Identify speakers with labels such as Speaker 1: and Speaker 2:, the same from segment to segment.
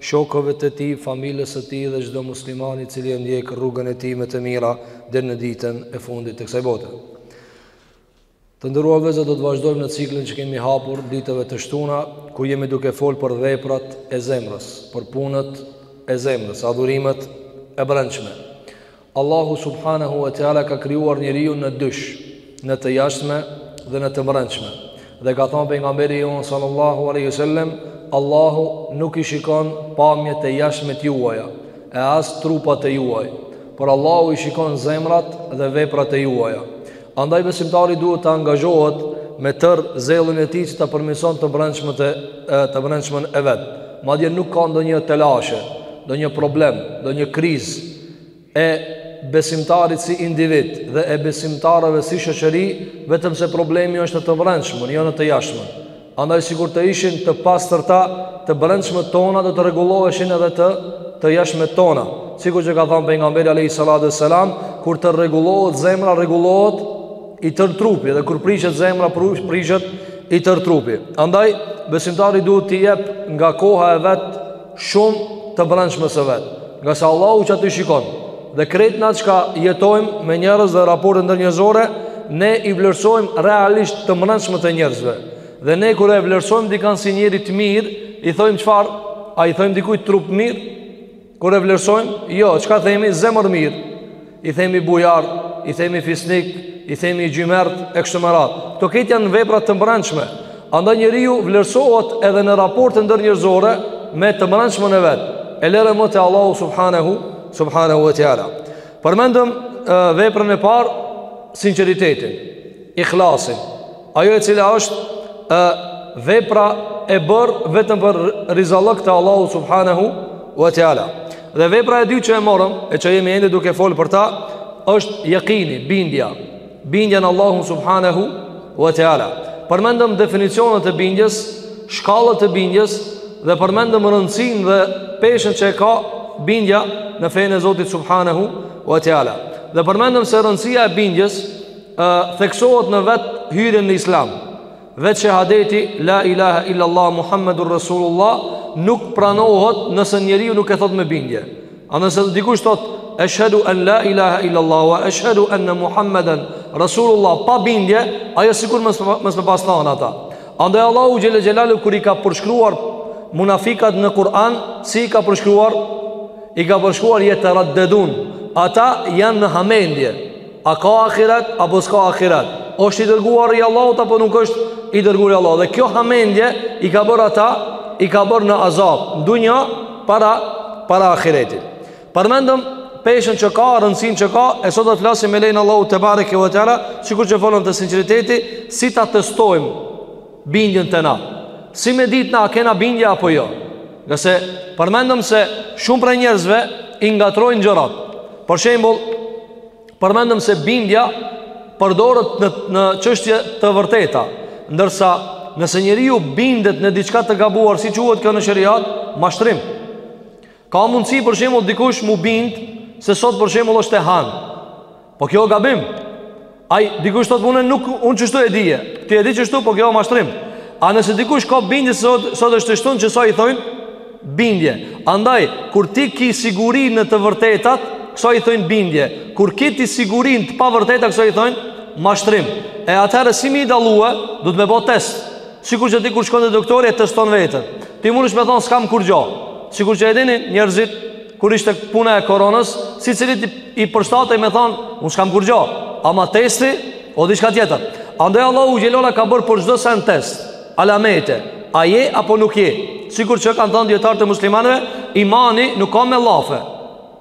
Speaker 1: shokëve të tij, familjes së tij dhe çdo muslimani i cili e ndjek rrugën e tij me të mira deri në ditën e fundit të kësaj bote. Të nderuar vëllezër, do të vazhdojmë në ciklin që kemi hapur ditëve të shtuna, ku jemi duke folur për veprat e zemrës, për punët e zemrës, adhurimet e brendshme. Allahu subhanahu wa taala ka krijuar njeriun dysh, në të jashtme dhe në të brendshme. Dhe ka thënë pejgamberi jonë sallallahu alaihi wasallam, Allahu nuk i shikon pamjet e jashtme tuaja, e as trupat e juaj, por Allahu i shikon zemrat dhe veprat e juaja. Andaj besimtari duhet të angazhohet me tërë zellin e tij që ta përmirëson të brendshmën e vet. Madje nuk ka ndonjë telashe, ndonjë problem, ndonjë krizë e besimtarit si individ dhe e besimtarëve si shoqëri, vetëm se problemi është në të brendshmën, jo në të jashtmen. Andaj sikur të ishin të pastërta, të brendshmet tona do të rregulloheshin edhe të jashtmet tona. Sikur që ka thënë pejgamberi alayhi salatu selam, kur të rregullohet zemra, rregullohet i tërë trupi dhe kur prishet zemra, prishet i tërë trupi. Andaj besimtari duhet t'i jep nga koha e vet shumë të brendshmes së vet. Ngase Allahu qaty shikon Dhe krejt ne çka jetojmë me njerëz dhe raporte ndërnjerëzore Ne i vlerësojmë realisht të mbrendshmet e njerëzve Dhe ne kur e vlerësojmë dikan si njeri të mirë I thojmë çfarë, a i thojmë dikujt trupmirë Kur e vlerësojmë, jo, çka themi, zemërmirë i themi bujar, i themi fisnik, i themi xhymert e kështu me radhë. Këto, këto janë vepra të mbrendshme. Andaj njeriu vlerësohet edhe në raporte ndërnjerëzore me të mbrendshmën e vet. E lëre më te Allahu subhanahu subhanahu wa taala. Përmendëm veprën e parë, sinqeritetin, ikhlasin. Ajo e cila është e, vepra e bërë vetëm për rizallëk të Allahu Subhanehu wa Teala. Dhe vepra e dytë që e morëm, e që jemi ende duke folë për ta, është jekini, bindja, bindja në Allahun Subhanehu wa Teala. Përmendëm definicionet e bindjes, shkallët e bindjes, dhe përmendëm rëndësinë dhe peshën që e ka bindja në fenë e Zotit Subhanehu wa Teala. Dhe përmendëm se rëndësia e bindjes, theksohet në vetë hyrjen në islam vetë shahadeti la ilaha illallah muhammedur rasulullah nuk pranohet nëse njeriu nuk e thotë me bindje a nëse dikush thotë eshhedu en la ilaha illallah wa eshhedu enne muhammeden rasulullah pa bindje ajo sikur mos, mos me pas thanë ata andaj Allahu xhele xhelaluhu kur i ka përshkruar munafikat në Kur'an si i ka përshkruar i ka përshkruar jetereddedun ata janë në hamendje A ka ahiret, apo s'ka ahiret është i dërguar i Allahut, apo nuk është i dërguar i Allahut Dhe kjo hamendje i ka bërë ata I ka bërë në azab n'dunja para, para ahiretit Përmendëm peshën që ka, rëndësinë që ka E sot do të flasim me lejen e Allahut tebareke ve teala Sikur që folëm te sinqeriteti Si ta testojmë bindjen tonë Si me dit na, kena bindje apo jo Ngase përmendëm se shumë prej njerëzve I ngatërrojnë gjërat Për shembull Përmendëm se bindja Përdoret në, në çështje të vërteta Ndërsa nëse njeriu bindet në diçka të gabuar Si quhet kjo në sheriat Mashtrim Ka mundësi për shembull dikush m'u bind se sot për shembull është e hanë. Po kjo gabim. Ai dikush thotë unë nuk unë qështu e di. Ti e di qështu, po kjo mashtrim. A nëse dikush ka bindje se sot sot është e shtunë kësaj i thojnë bindje. Andaj kur ti ke siguri në të vërtetat, kësaj i thojnë bindje. Kur ke ti siguri në të pavërtetat, kësaj i thojnë mashtrim. E atëherë si me i dallue, duhet me bo test. Sikur që ti kur shkon te doktori e teston veten. Ti mundesh me thonë s'kam kurgjo. Sikur që e dini njerëzit kur ishte puna e koronës, secilit i përshtatej me thonë un s'kam kurgjo. Ama testi o diçka tjetër. Andaj Allahu xhele xhelaluhu ka bërë për çdo send test. Alamete, a je apo nuk je? Sikur që kanë thënë dijetarët e muslimanëve, imani nuk ka me llafe.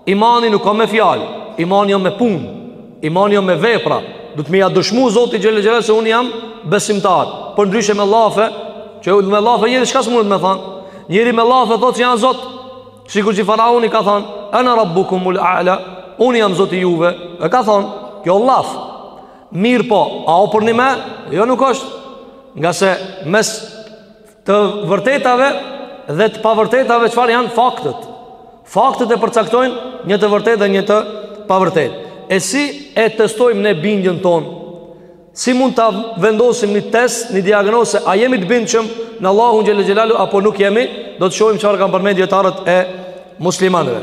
Speaker 1: Imani nuk ka me fjalë, imani o me punë, imani o me vepra. Duhet me ia dëshmu Zotit xhel xhel se un jam besimtar. Përndryshe me llafe, që u me llafe njeri çka s'mundet me thonë. Njeri me llafe thotë se jam Zot. Sikur qi faraoni ka thonë, "Ana rabbukumul a'la", un jam Zoti juve. E ka thonë, kjo llaf. Mirëpo, a o përnime? Jo nuk është. Ngase mes të vërtetave dhe të pavërtetave çfarë janë faktet. Faktet e përcaktojnë një të vërtetë dhe një të pavërtetë. E si e testojmë ne bindjen tonë? Si mund ta vendosim një test, një diagnozë a jemi të bindshëm në Allahun xhele xhelaluhu apo nuk jemi? Do të shohim çfarë kanë përmendur dijetarët e muslimanëve.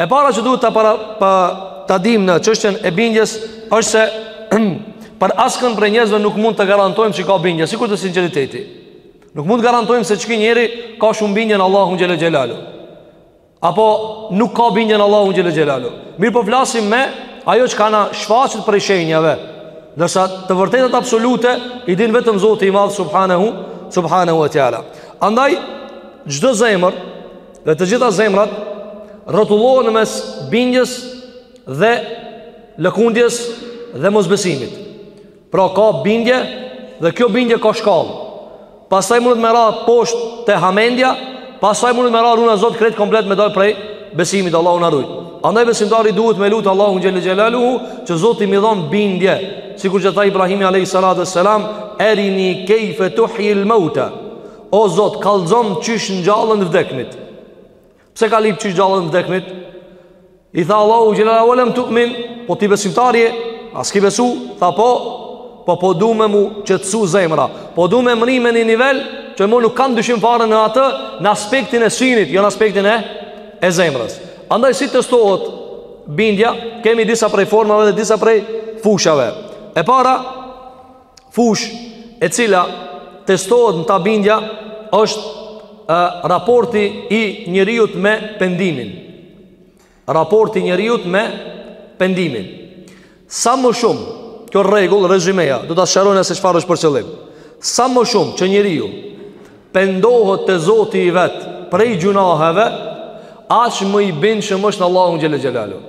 Speaker 1: E para që duhet ta para pa ta dimë në çështjen e bindjes është se për askënd prej njerëzve nuk mund të garantojmë se ka bindje, sikur te sinqeriteti. Nuk mund të garantojmë se qiky njeri ka shumë bindje në Allahun xhele xhelaluhu. Apo nuk ka bindje në Allahun xhele xhelaluhu. Mirëpo flasim me ajo që na shfaqet prej shenjave. Ndërsa të vërtetat absolute i din vetëm Zoti i Madh sub subhanahu wa teala. Andaj çdo zemër dhe të gjitha zemrat rrotullohen mes bindjes dhe lëkundjes dhe mosbesimit. Pra ka bindje dhe kjo bindje ka shkallë. Pastaj mundet me ra poshtë te hamendja, pastaj mundet me ra, runa Zot krejt komplet me dal prej besimit Allahu na ruaj. Andaj besimtari duhet me lut Allahun xhele xhelaluhu që Zoti me i dhon bindje, sikur që tha Ibrahimi alayhi salatu wassalam, erini kayfa tuhyi al-mauta. O Zot, kallzom qysh ngjallen të vdeknit. Pse ka lyp qysh ngjallen të vdeknit? I tha Allahu xhele, eve lem tu'min, po ti besimtar je, a s'ki besu? Tha po, po po du me m'u qetësu zemra, po du me mrri në një nivel që mo nuk kam dyshim fare në atë në aspektin e synit, jo në aspektin e, e zemrës. Andaj si testohet bindja, kemi disa prej formave dhe disa prej fushave. E para, fushë e cila testohet në ta bindja është e, raporti i njeriut me pendimin, raporti i njeriut me pendimin sa më shumë kjo rregull, rezymeja, do ta sqarojmë se çfarë është për qëllim sa më shumë që njeriu pendohet te Zoti i vet prej gjunaheve aq më i bindshëm është në Allahun xhele xhelaluhu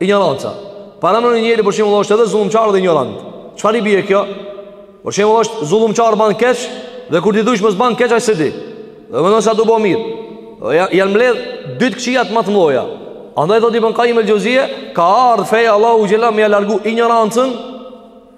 Speaker 1: Injoranca. Paramendoni njeri për shembull është edhe zullumqar dhe injorant. Çfarë i bie kjo? Për shembull është zullumqar ban keq dhe kur t'i thush mos ban keq ai s'e di. Dhe mendon se asht tu bo mirë. Dhe janë mbledh dy të këqijat ma të mdhaja. Andaj thotë Ibn Kajim el Xhevzije, ka ardh feja e Allahut xhele me ja largu injorancën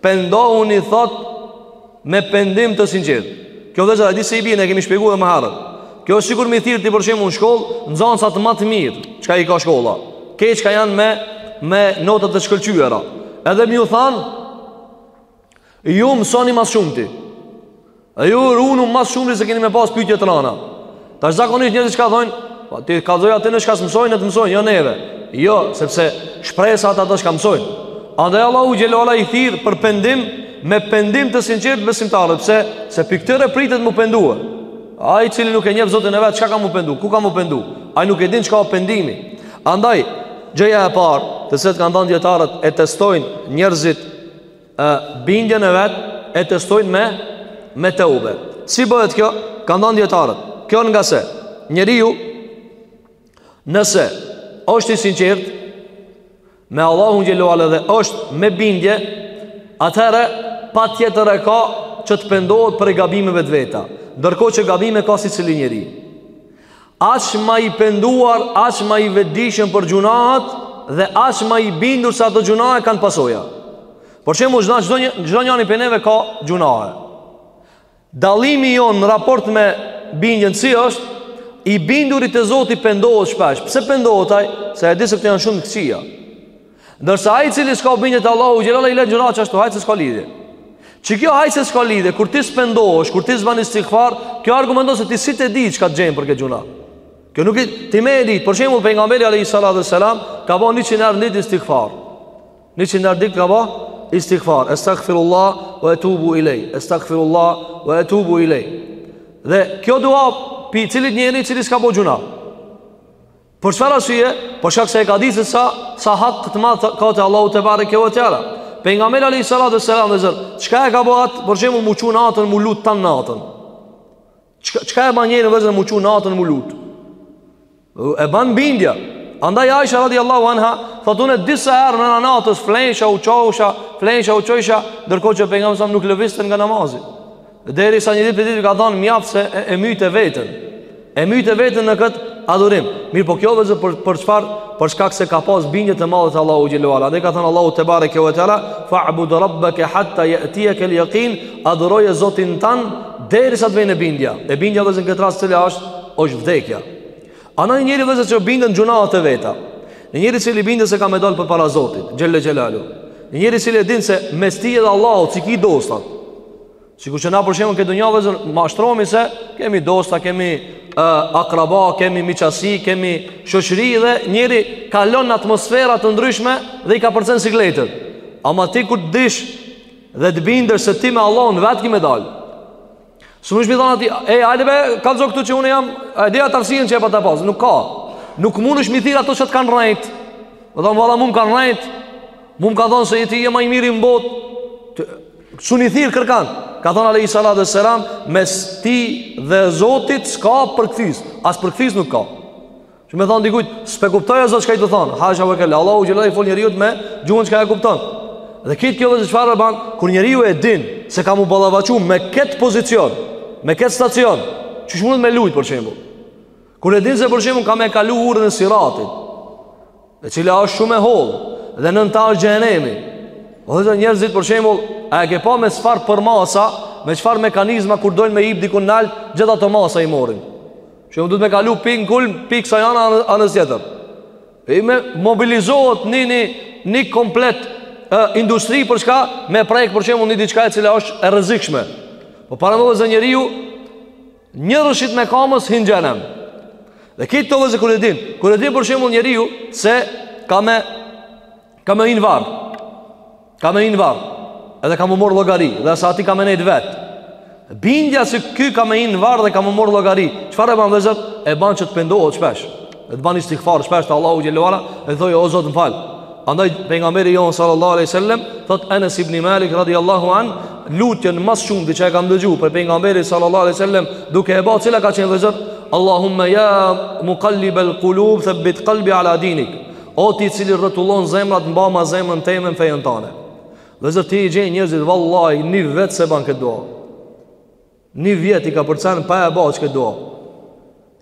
Speaker 1: Pendohuni thot me pendim të sinqert. Kjo veç e di si i bjen, e kemi shpjegu edhe më herët. Kjo është sikur me i thirr ti për shembull në shkollë, nxansat ma të mirë, çka i ka shkolla. Këta çka janë me me nota të shkëlqyera. Edhe me ju than ju mësoni ma së shumti. Dhe ju runu ma së shumti se keni me pas pytje të rana Tash zakonisht njerëzit çka thonë? Po ti kallzoju atyne çka s'mësojnë le të mësojnë, jo neve Jo, sepse shpresa te ata çka mësojnë Andaj Allahu xhele ve ala i thirr për pendim Me pendim të sinqert besimtarët Pse, se prej këtyre pritet m'u pendu. Ai i cili nuk e njef Zotin e vet, çka ka m'u pendu, ku ka m'u pendu. Ai nuk e din çka o pendimi Andaj, gjëja e parë të cilat kanë thanë dijetarët e testojnë njerëzit e, bindjen e vet e testojnë me me teube. Si bëhet kjo? Kanë thanë dijetarët. Kjo ngase, njeriu nëse është i sinqert me Allahun xhele ve ala dhe është me bindje, atëherë patjetër e ka që të pendohet prej gabimeve të veta, ndërkohë që gabime ka secili njeri. Aq ma i penduar, aq ma i vetëdijshëm për gjunahat Dhe aq ma i bindur se ato gjunahe kanë pasoja Për shembull, çdo njani prej neve ka gjunahe Dallimi jonë në raport me bindjen si është I binduri te Zoti pendohet shpesh Pse pendohet ai, se e di se këto janë shumë të këqija Ndërsa ai i cili s'ka bindje te Allahu xhelal i lën gjunahe që ashtu hajt se s'ka lidhje. Që kjo hajt se s'ka lidhje, kur ti s'pendohesh, kur ti s'ban istighfar, kjo argumenton se ti s'je t'e dit çka të gjen për këtë gjuna. Kjo nuk e ti me e dit, për shembull pejgamberi alayhi salatu sallam ka bo 100 herë n'dit istighfar. 100 herë n'dit ka bo istighfar, astaghfirullah wa atubu ilay, astaghfirullah wa atubu ilay. Dhe kjo dua pi cilit njeri i cili s'ka bo gjuna. Për çfarë arsye? Për shkak se e ka ditë se sa sa hak të madh ka te Allahu tebareke ve teala. Pejgamberi alayhi salatu selam vllezër, çka e ka bo atë për shembull m'u çu natën m'u lut tan natën. Çka çka e ban njeriun vllezër m'u çu natën m'u lut. E ban bindja. Andaj Aisha radiallahu anha thotë unë disa herë mrena natës flensha u çosha, flensha u çosha, ndërkohë që pejgamberi alayhi selam nuk lëvizte nga namazi. Derisa një ditë për ditë ka thonë mjaft se e, e myte veten. E myte veten në këtë adhurim. Mirëpo kjo vllezër për, për çfarë, për shkak se ka pas bindje të madhe te Allahu xhelle ve ala. Dhe ka thonë Allahu tebareke ve teala, fa'bud rabbeke hatta je'tijekel jekin, adhuroje Zotin tan, derisa të vije bindja. E bindja vllezër në këtë rast cila është, është vdekja. Andaj një njeri vllezër që bindet n'gjunahet e veta. Një njeri i cili bindet se ka me dalë përpara Zotit, xhelle xhelaluhu. Një njeri i cili e din se mes ti edhe Allahut, s'ki dosta, Sikur që na për shembull n'këtë dunja vllezër mashtrohemi se kemi dosta, kemi uh, akraba, kemi miqësi, kemi shoqëri dhe njeriu kalon në atmosfera të ndryshme dhe i kapërcen sikletet. Ama ti kur të dish dhe të bindësh se ti me Allahun vetë ki me dalë. S'munesh me i thon ati, e, hajde be, kallëzo këtu që unë jam, e, dhe atë arsyen që e pate pas, nuk ka. Nuk mundesh m'i thirr ato që të kanë rrajt. Me thon, valla, mu m'kanë rrajt. Mu m'kanë thon se ti je ma i miri në botë. S'un e thirr kërkan. Ka thënë alejhi salatu ves-selam mes tij dhe Zotit s'ka përkthys, as përkthys nuk ka. Që me thon dikujt, s'pe kuptoj o Zot çka je t'thon. Hasha wa kella. Allahu xhelal i fol njeriut me gjuhën çka e kupton. Dhe këtë kjo vllezër çfarë e ban kur njeriu e din se ka m'u ballafaqu me kët pozicion, me kët stacion, që s'munet me lujt për shembull. Kur e din se për shembull ka me kalu urën e siratit, e cila është shumë e hollë dhe nën ta është xhenemi. Po vllezër njerëzit për shembull, a e ke pa me çfarë përmasa, me çfarë mekanizma kur dojnë me hip dikun nal, gjithë ato masa i morin. Shembull duhet me kalu pi n'kulm, pi kësaj ane anës tjetër. E me mobilizohet një një një komplet e, industri për çka me prek për shembull një diçka e cila është e rrezikshme. Po paramendo vllezër njeriu Një rrëshqitme kamës hin n'xhenem Dhe kit, kto vllezër kur e din Kur e din për shembull njeriu Se ka me Ka me hi n'varr Ka me hi n'varr Edhe ka m'u marr n'llogari Dhe se aty ka me nejt vetë Bindja se ky ka me hi n'varr dhe ka m'u marr n'llogari Çfarë e ban vllezër E ban që të pendohet shpesh Dhe të ban istigfar, shpesh te Allahu xhelle ve ala Dhe thojë, o Zot më fal Andaj, Pejgamberi jonë sallallahu aleyhi sallem Thot, Enes ibn Malik radiallahu an Lutjen ma së shumti që e kam dëgju Për Pejgamberin sallallahu aleyhi sallem Duke e ba, cila ka qenë vllezër Allahumme ja muqallib el kulub Thëbit kalbi ala dinik O ti i cili rrotullon zemrat Mbama zemrën teme n'fejën tane Vllezër ti i gjen njerëzit Vallahi, një vjet s'e ban këtë dua Një vjet i kapërcen pa e ba qëtë dua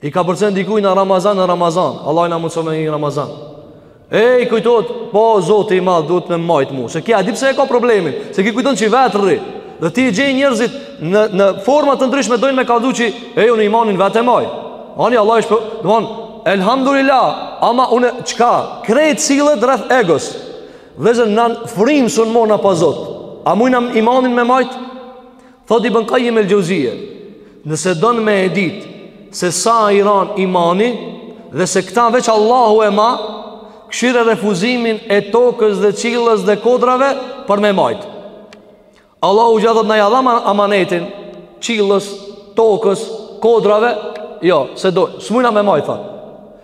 Speaker 1: I kapërcen dikuj nga Ramazan në Ramazan Allahu na mundësoftë një Ramazan E i kujtohet Po Zoti i madh duhet me majtë mu Se ky a di pse e ka problemin Se ky kujton që ai vetë rri Dhe ti i gjen njerëzit në, në forma të ndryshme Dojnë me kallxu që ej unë imanin vetë e maj Ani Allah i shpë Dëmon Elhamdulillah Ama unë çka Krejt sillet rreth egos Vllezër na frymë s'un morrna pa Zot A mujna imanin me majtë Thot Ibn Kajjim el Xhevzije Nëse don me e dit Se sa i ran imani Dhe se këta veç Allahu e ma Kshyre refuzimin e tokës dhe qillës dhe kodrave Për me majt Allahu çka thot na ja dham amanetin Qillës, tokës, kodrave Jo, s'e do, s'mujna me majt thot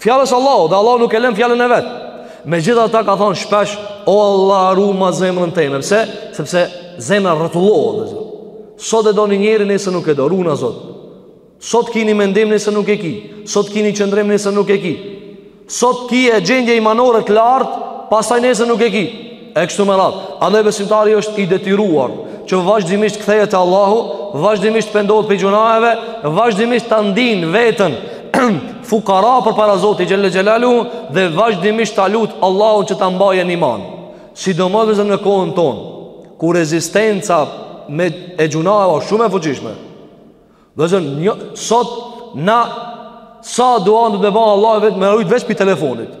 Speaker 1: Fjalës Allahu dhe Allahu nuk e len fjalën e vet Megjithatë ka thonë shpesh O Allah ruma zemrën teme Pse? Sepse zemra rrotullohet vllezër Sot e do një njeri nesër nuk e do Runa Zot Sot ki ni mendim nesër nuk e ki Sot ki ni qëndrim nesër nuk e ki Sot ki ni gjendje imanore të lartë Pastaj nesër nuk e ki E kështu me radhë. Andaj besimtari është i detyruar që vazhdimisht kthehet te Allahu, vazhdimisht pendohet prej gjunaheve, vazhdimisht ta ndin veten fukara përpara Zotit xhelle xhelaluhu dhe vazhdimisht ta lut Allahun që ta mbajë në iman. Sidomos vllezër në kohën tonë, ku rezistenca me e gjunaheve është shumë e fuqishme. Vllezër sot na sa dua duhet me ba Allahut veten me rujt veç prej telefonit.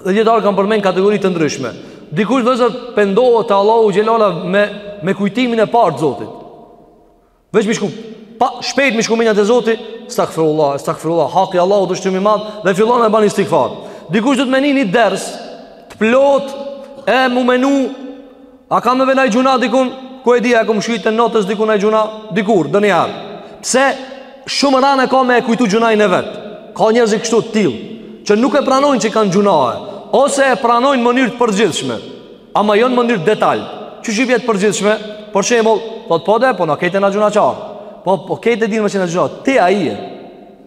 Speaker 1: Dhe dijetarët kanë përmend kategori të ndryshme Dikush vllezër pendohet te Allahu xhelle ve ala me, me kujtimin e parë t'Zotit Veç m'i shku pa, Shpejt m'i shku menja te Zoti Stakfirullah, stakfirullah Haki Allahut është shumë i madh Dhe fillon e ban istigfar Dikush duhet me ni një ders Të plotë me u menu A kam be naj gjunah dikun? Ku e di a e kom shyjt e notës dikun naj gjunah? Dikur, donjëherë. Pse shumë ranë e ka me e kujtu gjunahin e vet? Ka njerëz kështu të tillë, që nuk e pranojnë që kanë gjunahe, ose e pranojnë mënyrë të përgjithshme, ama jo në mënyrë detale. Qysh i vjen t' përgjithshme? Për shembull, thot po de, po na krejt jena gjunahqarë. Po, po krejt e dim që jena gjunah, ti a je.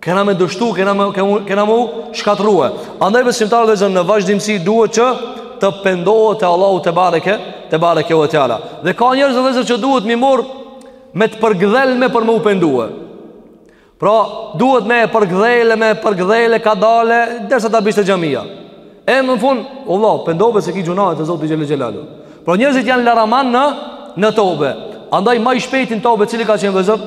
Speaker 1: Kena me dështu, kena me, kena me u shkatrrue. Andaj besimtari vllezër në vazhdimësi duhet që të pendohet te Allahu tebareke, tebareke ve teala. Dhe ka njerëz vllezër që duhet m'i morr me të përgdhelme për me u pendue. Pra, duhet me e përgdhele, me e përgdhele, kadale, dersa ta bish te xhamia. E më në fund, o vlla, pendohu se ki gjunahe te Zoti xhele xhelaluhu. Pra njerëzit janë laraman në, në tobe. Andaj ma i shpejti n'tobe, cili ka qenë vllezër?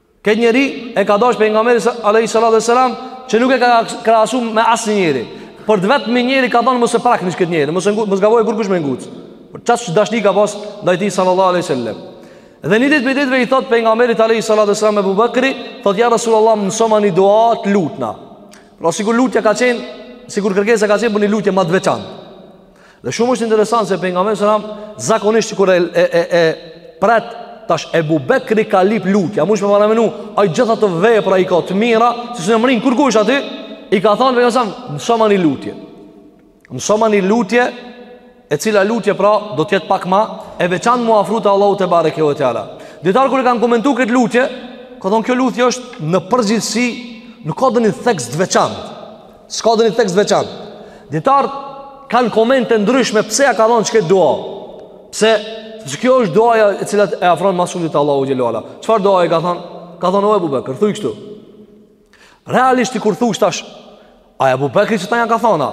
Speaker 1: Këtë njeri e ka dash Pejgamberi alejhi salatu ve selam Që nuk e ka krahasu me asnjë njeri Për të vetmin njeri ka thonë mos e prekni këtë njeri Mos e nguc, mos gaboje kurkush me nguc Për qaq dashni ka pas ndaj tij salallahu alejhi ve selem Dhe një ditë prej ditëve i thot Pejgamberit alejhi salatu ve selam Ebu Bekri Thot ja Rasulallah mësoma një dua të lutna Pra sikur lutja ka qenë Sikur kërkesa ka qenë për një lutje ma të veçantë Dhe shumë është interesant se pejgamberi sallallahu alajhi wasallam zakonisht sikur e e e pret tash Ebu Bekri ka lip lutje, munesh me paramenu, ai gjithë ato vepra i ka të mira, që s'e mrrin kurkush aty, i ka thënë pejgamberit sallallahu alajhi wasallam, "Mësoma ni lutje." Mësoma ni lutje, e cila lutje pra do të jetë pak më e veçantë m'u afru te Allahu tebareke ve teala. Dijetarët kur e kanë komentuar këtë lutje, ka thonë kjo lutje është në përgjithësi nuk ka dhënë theks të veçantë. S'ka dhonë ni theks t'veçantë Dijetarët kanë komente të ndryshme Pse ja ka dhonë qikët dua Pse Se kjo është duaja e cila të afron ma s'shumti te Allahu xhele ve ala Çfarë duaje i ka thonë? Ka thonë o Ebu Bekër, thuj kështu Realisht sikur thush tash A Ebu Bekrit qëta ja ka thonë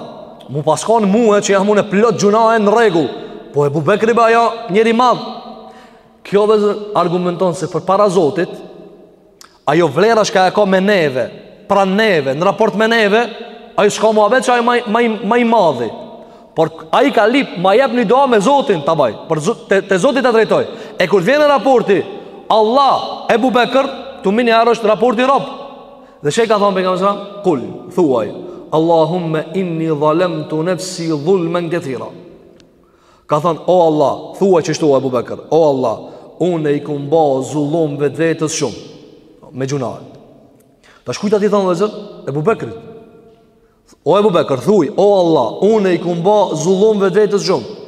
Speaker 2: Me pas kon mue që jam une plot gjunahe në rregull Po Ebu Bekri be ai njeri i madh Kjo vllezër argumenton se përpara Zotit Ajo vlera shka e ka me neve Pra neve, në raport me neve Ajo s'ka muhabet se ai o ma i, ma i, ma i madhi Por ai ka lip Ma jep një dua me Zotin ta baj Për te, te Zoti ta drejtoj E kur t'vjen raporti Allah Ebu Bekër Të mini arë është raporti rob Dhe çka i ka thonë Pejgamberi alejhi selam Kul, thuaj Allahumme inni dhalemtu nefsi dhulmen kethira Ka thënë, o Allah, thuaj qishtu Ebu Bekër, o Allah, unë i kum ba zullum vetvetes shumë, me gjunahe. Tash kujt a tu i thënë vllezër, Ebu Bekrit, o Ebu Bekër, thuj, o Allah, unë i kum ba zullum vetvetes shumë.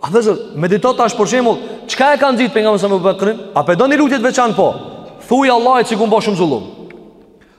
Speaker 2: A vllezër, medito tash për shembull, qka e ka nxitë Pejgamberi alejhi selam Ebu Bekrin? A pe don një lutje t'veçantë po? Thuj Allahit që i kum ba shumë zullum.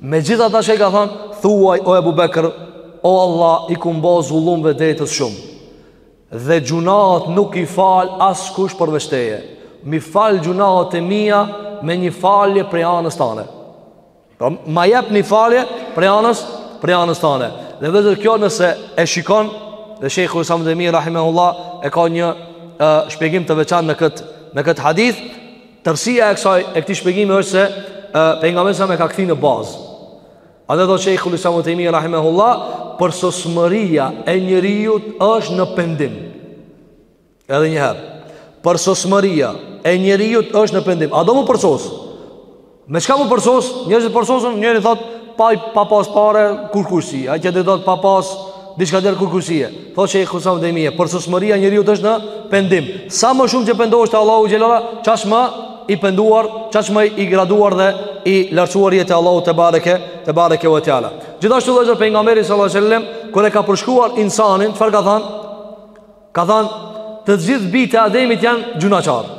Speaker 2: Me gjithë ata që i ka thënë, thuaj o Ebu Bekr, o Allah i kum bo zullum vetvetes shumë. Dhe gjunahet nuk i fal askush përveç teje. M'i fal gjunahet e mija me një falje prej anës tane. Pra, ma jep një falje prej anës, prej anës tane. Dhe vllezër kjo nëse e shikon, dhe Shejhul Islam Ibn Tejmije, rahimehullah, e ka një e, shpjegim të veçantë në këtë, në këtë hadith, Tërësia e kësaj e këtij shpjegimi është se pejgamberi sa më ka kthy në bazë. Andaj thotë shejhul islam Ibn Tejmije rahimahullah përsosmëria e njeriut është në pendim. Edhe një herë. Përsosmëria e njeriut është në pendim. A do m'u përsos? Me çka m'u përsos? Njerëzit përsosen, njëri thot pa pa pas pare kurkush s'je, ai tjetri thot pa pas diçka tjetër kurkush s'je. Thotë Shejhul Islam Ibn Tejmije, përsosmëria e njeriut është në pendim. Sa më shumë që pendohesh te Allahu xhelle ve ala, qaq më i penduar, qaq më i graduar dhe i lartësuar je te Allahu tebareke, tebareke ve teala. Gjithashtu vëllezër pejgamberi sallallahu alajhi wasallam kur e ka përshkruar insanin, çfarë ka thanë? Ka thanë të gjithë bijtë e Ademit janë gjynahqarë.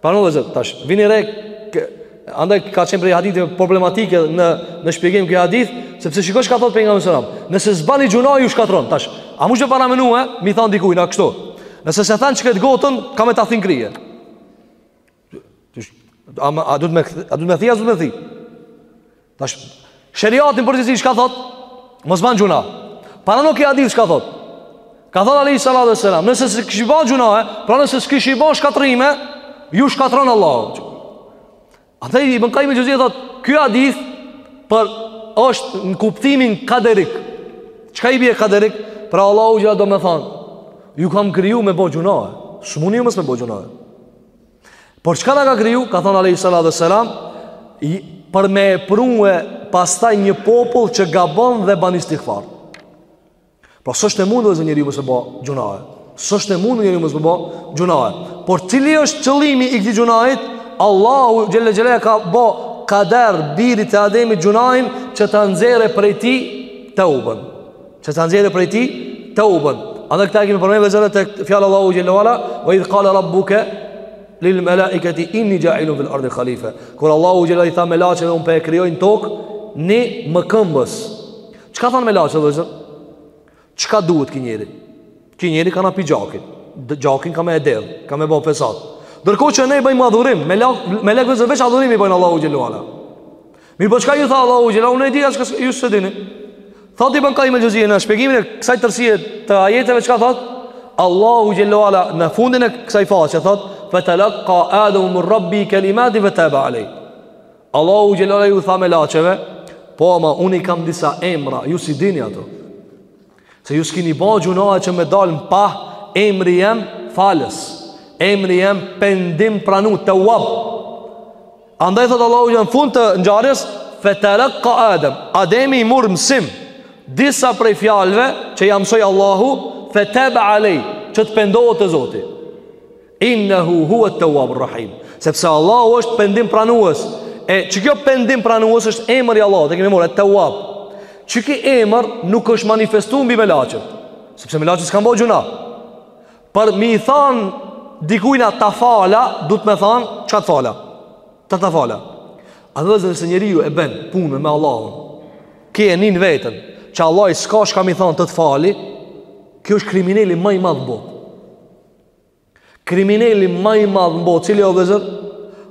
Speaker 2: Pra vëllezër tash, vini re andaj ka qenë prej haditheve problematike në në shpjegim ky hadith, sepse shiko çka thot pejgamberi sallallahu alajhi wasallam, nëse s'bani gjynahe ju shkatron tash. A munesh me paramenue, m'i than dikujt na kështu. Nëse s'e then qket gotën, kam me ta thy kryet. A, a duhet me a duhet me thy, a s'duhet me thy. Tash, sheriati në përgjithësi, çka thot? Mos ban gjynah. Pra në kët hadith, çka thot? Ka thot alejhi salatu ves selam, nëse s'kishi ba gjynahe, pra nëse s'kishi ba shkatrrime, ju shkatrron Allahu. Andaj Ibn Kajim el Xhevzije thot, ky hadith, por është në kuptimin kaderik. Çka i bje kaderik? Pra Allahu xhelle domethanë, ju kam kriju me bo gjynahe. S'muni ju mos me bo gjynahe. Për çka na ka kriju, ka thanë alejhi salatu wasallam, për me e prue pastaj një popull që gabon dhe ban istighfar. Pra s'është e mundur vëllezër njeriu mos me bo gjynahe. S'është e mundur njeriu mos me bo gjynahe. Por cili është qëllimi i këtij gjynahit? Allahu xhelle ve ala ka bo kader birit të Ademit gjynahin që ta nxjerrë prej tij teuben. Që ta nxjerrë prej tij teuben. Edhe këta e kemi përmend vëllezër te fjala e Allahut xhelle ve ala, ve idh kale rabbuke, lil melaiketi inni xhailun fil ardi khalife. Kur Allahu xhelle ve ala i tha melaqeve unë po e krijoj në tokë, ni mëkëmbës. Çka thanë melaqet vëllezër? Çka duhet ky njeri? Ky njeri ka na pi gjakin. Gjakin ka me e derdh, ka me bo fesat. Ndërkohë që ne i bëjmë adhurim, melaq melaqet veç adhurim i bëjnë Allahut xhelle ve ala. Mirëpo çka ju tha Allahu xhelle ve ala, unë e di atë çka ju s'e dini. Thot Ibn Kajim el Xhevzije në shpjegimin e kësaj tërësie të ajeteve çka thot? Allahu xhelle ve ala në fundin e kësaj faqe thot fa talaqqa adamu min rabbihi kalimatin fa taba alayh. Allahu xhelle ve ala ju tha melaqeve, po ama unë kam disa emra, ju s'i dini ato. Se ju s'kini ba gjynahe që me dalë në pah Emri jem falës Emri jem pendimpranues Teuab Andaj thotë Allahu xhelle ve ala në fund të ngjarjes Fetelekka Adem Ademi i murë mësim Disa prej fjalve që ia msoi Allahu Fetabe alejh Që të pendohet të zoti Innehu huwa at-tawwabur rahim. Sepse Allahu është pendim pranues. E që kjo pendim pranues është emër i Allahut, e kemi marrë at-tawwab. Që ky emër nuk është manifestu mbi melaçët, sepse melaçët s'kan bo gjuna. Për me i than dikujna ta fala, duhet me than ça t'fala. Ta ta fala. Andaj vllezër nëse njeriu e bën punën me Allahun, që e nin veten, që Allahi s'ka shka mi than të të fali, ky është krimineli ma i madh n'botë. Krimineli ma i madh në botë, cili o vllezër,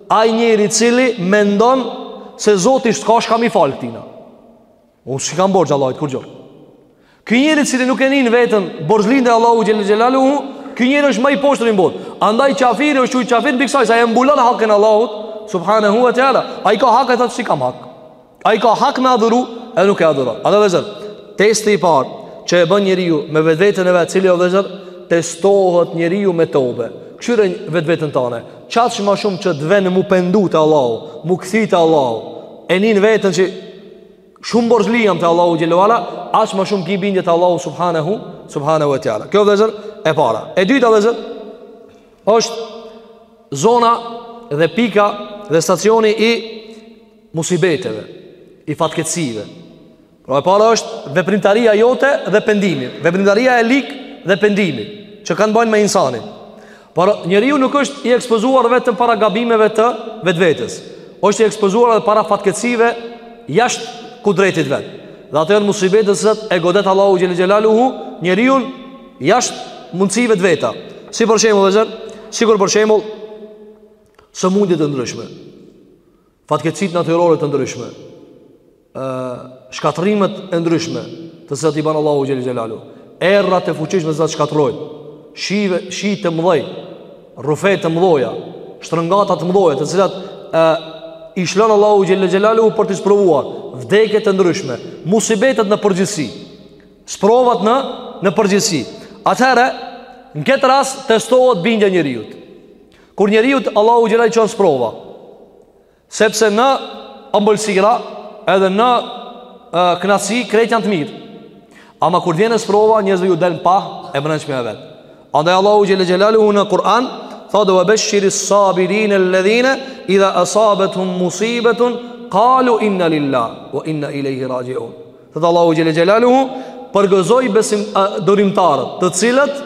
Speaker 2: ai njeri i cili mendon se Zoti s'ka shka me i falë këtina. Unë s'i kam borxh Allahit kurgjo. Ky njeri cili nuk e nin veten borxhli te Allahu xhel xhelaluhu, ky njeri është ma i poshtri n'botë. Andaj qafiri është qujt qafir mbi kësaj, se e mbulon hakën e Allahut, subhanehu we teala. Ai ka hak, e thotë, s'i kam hak. Ai ka hak me adhuru Edhe nuk e adhuron Andaj vllezër Testi i par Që e bën njeriu Me vetveten e vet Cili o vllezër Testohet njeriu me tobe Këshyre vetveten tane Qaq ma shumë që të vjen M'u pendu te Allahu M'u kthy te Allahu E nin veten që Shumë borxhli jam te Allahu Xhel-le we ala Aq ma shumë ki bindje te Allahu Subhanehu Subhanehu we teala Kjo vllezër e para E dyta vllezër është Zona dhe pika dhe stacioni i musibeteve, i fatkeqësive. Pra e para është veprimtaria jote dhe pendimi. Veprimtaria e lik dhe pendimi që kanë t'bajn me insanin. Por njeriu nuk është i ekspozuar vetëm para gabimeve të vetvetes. Është i ekspozuar edhe para fatkeqësive jashtë kudretit vet. Dhe ato janë musibetet që e godet Allahu xhel xhelaluhu njeriun jashtë mundësive të veta. Si për shembull, sikur për shembull sëmundje të ndryshme. fatkeqësitë natyrore të ndryshme, ë shkatërrimet e ndryshme, të cilat i ban Allahu xhel xhelaluhu. Erërat e fuqishme t'cilat shkatërrojnë. Shive, shi të mdhaj, rrufe të mdhoja, shtrëngata të mdhoja, të cilat ë i shlon Allahu xhel xhelaluhu për t'i sprovuar vdekjet e ndryshme, musibetet në përgjithësi. Sprovat në në përgjithësi. Atëherë, në këtë rast testohet bindja e njeriut. Kur njeriut Allahu Xhel-le i çon sprova Sepse në ëmbëlsira Edhe në e, knaqsi krejt janë të mirë Ama kur vjen sprova njerëzve ju del n'pah e mrenshmja e vet Andaj Allahu Xhel-le Xhelaluhu në Kur'an Thotë ve beshiri sabirin eledhine Idha asabethum musibetun Kalu inna lillahi ve inna ilejhi raxhiun Thotë Allahu Xhel-le Xhelaluhu Përgëzoji besim e, durimtarët Të cilët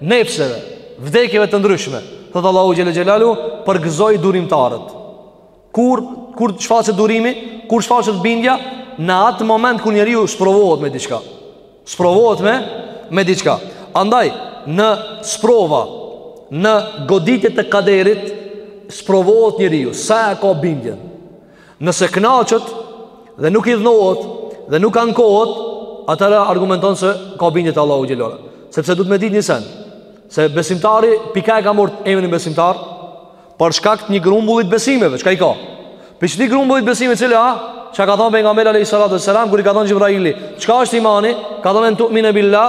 Speaker 2: Nefseve, vdekjeve të ndryshme Thotë Allahu Xhele Xhelalu Përgëzoj durimtarët Kur, kur shfaqet durimi Kur shfaqet bindja Në atë moment kur njeriu sprovohet me diçka Sprovohet me Me diçka Andaj, në sprova Në goditjet e kaderit Sprovohet njeriu Sa e ka bindjen Nëse kënaqet dhe nuk idhnohet dhe nuk ankohet, atëherë argumenton se ka bindje te Allahu xhelal. Sepse duhet me ditë një sen, se besimtari pi ka e ka marr emrin besimtar për shkak të një grumbullit besimeve, çka i ka. Për çdo grumbullit besime cila, çka ka thënë pejgamberi alejhi salatu ue selam kur i ka thënë Xhibraili, çka është imani? Ka thënë en tumine billah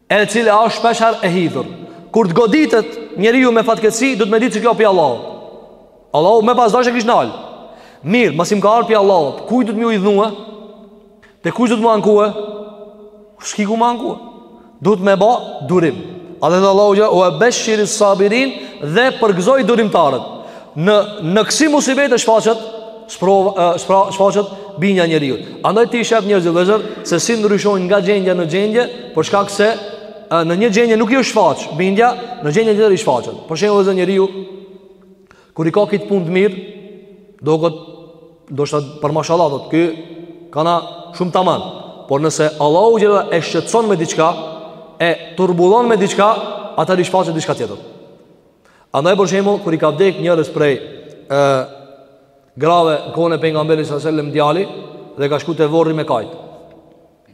Speaker 2: e cila është shpeshherë e hidhur. Kur të goditet njeriu me fatkeqësi, duhet me ditë që kjo pi Allahut. Allahu me pas dashë e kish nalë. Mirë, masi m'ka ardh pi Allahut, kujt duhet m'iu idhnue? Dhe kujt duhet m'u ankue? S'ki ku m'u ankue? Duhet me ba durim. Edhe tha Allahu xhel, ue beshiri sabirin dhe përgëzoj durimtarët. Në, në kësi musibete shfaqet, shfaqet bindja njeriut. Andaj ti shef njerëzit vëllezër se si ndryshojnë nga gjendja në gjendje, për shkak se në një gjendje nuk i është shfaq bindja, në gjendje tjetër i shfaqet. Për shembull vëllezër njeriu kur i ka krejt punët mirë, doket ndoshta për mashallah do të ky kana shumë tamam. Por nëse Allahu xhele e shqetëson me diçka, e turbullon me diçka, atëherë i shfaqet diçka tjetër. Andaj për shembull kur i ka vdek njërës prej ë grave kohën e pejgamberit sallallahu alajhi wasallam djali dhe ka shku te vorri me kajt.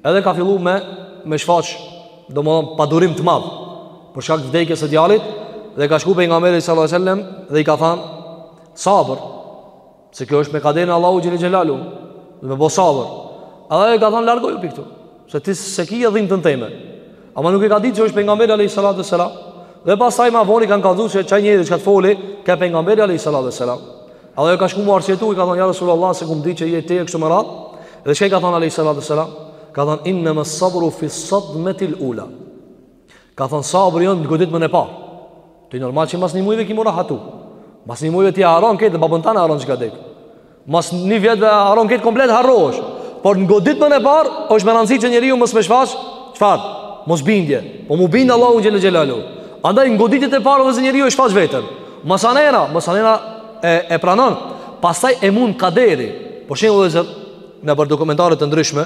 Speaker 2: Edhe ka fillu me me shfaq domethënë padurim të madh për shkak të vdekjes së djalit dhe ka shku pejgamberi sallallahu alajhi wasallam dhe i ka thënë sabër Se kjo është me kaderin e Allahut Xhele Xhelalu Dhe me bo sabër Edhe i ka thonë largohu prej këtu Se ti s'e ki dhimtën teme Ama nuk e ka ditë që është pejgamberi Alejhi Salatu ue Selam Dhe pastaj ma vonë i kanë kallxu që qaj njeri që të foli Ke pejgamberi Alejhi Salatu ue Selam Edhe ka shku m'u arsyetu I ka thonë ja Rasulallah s'e kom dit që je ti e kështu me radhë Dhe çka i ka thonë Alejhi Salatu ue Selam Ka thonë innema sabru fi sadmetil ula Ka thënë sabri o n'goditmen e parë Ti normal që mas një mujve ki m'u rahatu Mas një mujve ti e harron këtë dhe babën tan harron që ka dek Mas një vjete e harron këtë komplet harrohesh Por në godit më në par është me rëndësi që njeriu mos me shfaq Çfarë? Mosbindje Po m'iu bind Allahut xhele xhelalu Andaj në goditjet e para vëllezër njeriu e shfaq veten Masanera, masanera e, e pranon Pastaj e mund kaderi Për shembull vëllezër Nëpër dokumentarët të ndryshme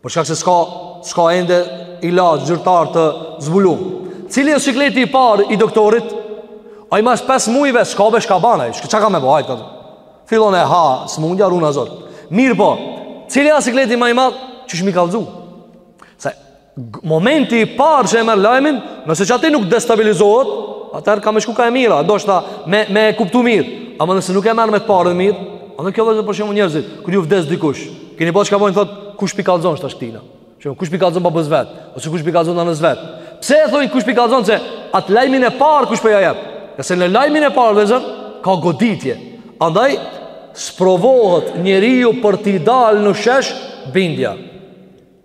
Speaker 2: Për shkak se s'ka s'ka ende ilaç zyrtar të zbulum. Cili është sikleti i parë i doktorit? Ai mas 5 muajve s'ka be çka ban ai. Çka ka me ba ai? Fillon e ha, smundja, runa Zot. Mirëpo, Cili është sikleti ma i madh? Qysh m'i kallzu. Se momenti i parë që e merr lajmin, nëse qaty nuk destabilizohet, atëherë ka me shku ka e mira, ndoshta me e kuptu mirë. Ama nëse nuk e merr me të parën mirë, edhe kjo vllezër për shembull njerëzit, kur ju vdes dikush, Keni pa çka bojnë thot, kush pi kallzon tash këtina? Që kush pi kallzon babës vet, ose kush pi kallzon nanës vet? Pse e thojnë kush pi kallzon se at lajmin e parë kush po ja jep? Ja se në lajmin e parë vllezër ka goditje. Andaj sprovohet njeriu për t'i dalë në shesh bindja.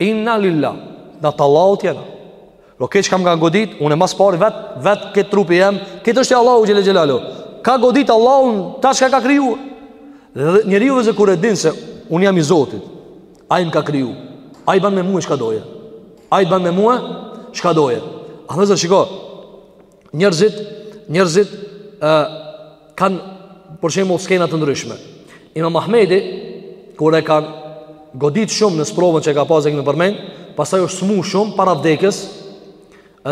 Speaker 2: Inna lillah, na t'Allahut jena. Po ky që m'ka godit, unë mas pari vet vet kët trupi jem, kët është i Allahut xhele xhelaluhu. Ka godit Allahu ata çka ka kriju. Dhe njeriu vllezër kur e din se unë jam i Zotit, ai më ka kriju. Ai ban me mua çka dojë. Ai ban me mua çka dojë. A vllezër shiko. njerëzit njerëzit ë kanë për shembull skena të ndryshme. Imam Ahmedi kur e ka godit shumë në sprovën që ka pas, e kena përmend, pastaj është smu shumë para vdekjes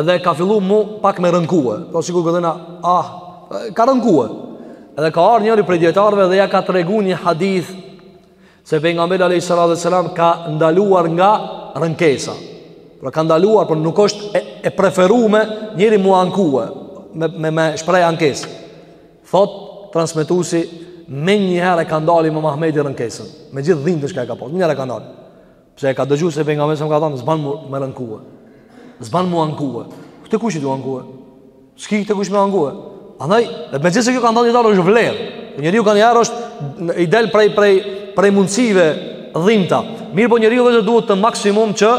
Speaker 2: dhe ka fillu mu pak me rënkue. Po sikur godena ah ka rënkue. Dhe ka ardhur njëri prej dijetarëve dhe ja ka tregu një hadith Se pejgamberi a.s. ka ndaluar nga rënkesa Pra ka ndaluar, por nuk është e, e preferume njeri m'u ankue Me, me, me shpreh ankesë Thotë transmetuesi Menjëherë e ka ndal imam Ahmedi rënkesën Me gjithë dhimtën çka e ka pas Menjëherë e ka ndalë Pse e ka dëgju se pejgamberi a.s. ka thënë s'ban me rënkue. S'ban m'u ankue. Këtë kush i do ankue? S'ki te kush m'u ankue. Andaj, megjithëse kjo kanë thënë dijetarët është vlerë. Po njeriu kanjëherë është i del prej prej prej mundësive dhimbta. Mirëpo njeriu vllezër duhet të maksimum që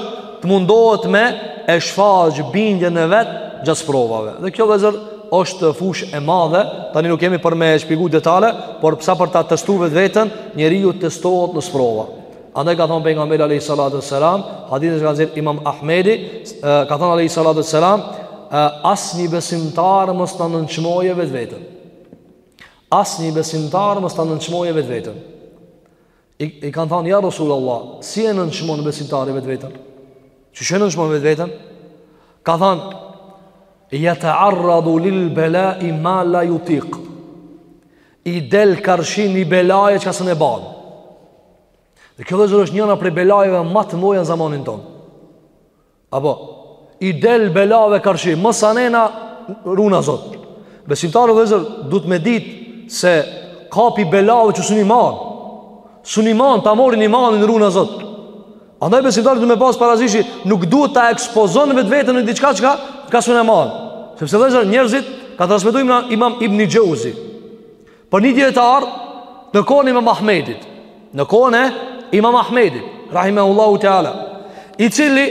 Speaker 2: të mundohet me e shfaq bindjen e vet gjatë sprovave. Dhe kjo vllezër është fushë e madhe, tani nuk jemi për me shpjegu detale, por sa për ta testu vetveten, njeriu testohet në sprova. Andaj ka thënë pejgamberi alayhi salatu wassalam, hadithin që ka nxjerr Imam Ahmedi, ka thënë alayhi salatu wassalam, asnjë besimtar mos ta nënçmojë vetveten. Asnjë besimtar mos ta nënçmojë vetveten. I, i kanë thënë ja Rasulullah, si e nënçmon besimtari vetveten? Qysh e nënçmon vetveten? Ka thënë jata'arradu lil bala'i ma la yutiq. i del karshi një belaje çka s'un e ban. Dhe kjo vllezër është njana prej belajeve ma të mdhaja në zamanin tonë. Apo, i del belave karshi, masanena runa Zot. Besimtari vllezër, duhet me ditë se ka pi belave që s'un i man. S'un i man, ta marrin imanin runa Zot. Andaj besimtari duhet me pas parasysh, nuk duhet ta ekspozon vetveten në diçka çka s'un e man. Sepse vllazër njerëzit ka transmetu Imam Ibni Xheuzi. Për një dietar në kohën e Imam Ahmedit, në kohën e Imam Ahmedit, rahimahullahu teala, i cili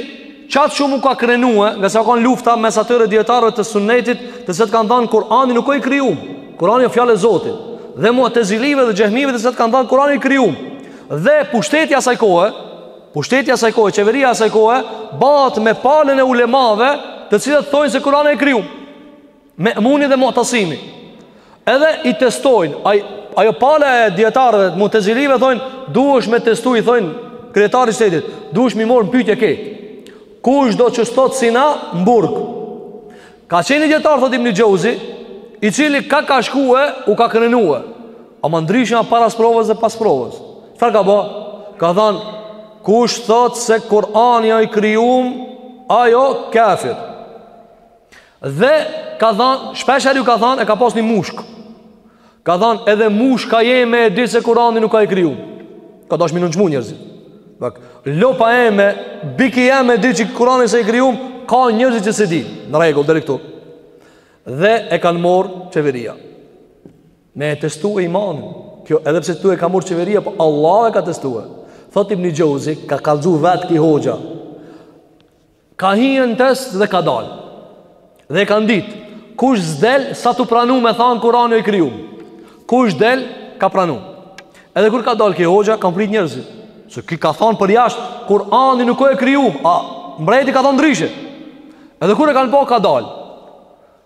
Speaker 2: çat shumë u ka krenue, nga se u kanë lufta mes atyre dietarëve të sunnetit, të cilët kanë thanë Kur'ani nuk o i krijum. Kur'ani o fjalë e Zotit. Dhe mu'tazilive dhe xehmive të cilët kanë thanë Kur'ani i krijum. Dhe pushteti asaj kohe, pushteti asaj kohe, qeveria asaj kohe, bahet me palën e ulemave, të cilët thojnë se Kurani i kriju. Me'muni dhe Mu'tasimi. Edhe i testojnë, ai ajo pala e dietarëve, mu'tezilive thojnë, duhesh me testu i thojnë kryetarit shtetit, duhesh m'i mor në pyetje kë. Kush që s'thot si na në burg? Ka qenë ni dietar thot Ibni Xheuzi, i cili ka ka shku, u ka krenue. Ama ndryshe janë para sprovës dhe pas sprovës Çfarë ka ba Ka than Kush thot se Kur'ani a i krijum Ai o kafir Dhe ka than Shpesh her ju ka than e ka pas një mushk Ka than edhe mushka jeme e di se Kur'ani nuk a i krijum Ka dash m'i nënçmu njerëzit Bak, Lopa eme Biki eme e di që Kur'ani s'e i krijum Ka njerëzi që s'e di Në rregull deri këtu Dhe e kanë morë qeveria Me e testue imanin Kjo edhe pse tu e ka marrë qeveria Po Allahu e ka testue Thot ibni Xheuzi Ka kalzu vetë ki hoxha Ka hi në test dhe ka dal Dhe e kan dit Kush s'del s'a tu pranu me thanë kurani o i kriju Kush del ka pranu Edhe kur ka dal ki hoxha Kan prit njerëzit Se ki ka thanë përjashtë Kurani nuk o i kriju A mbrena ka thanë ndryshe Edhe kur e kanë pa ka dal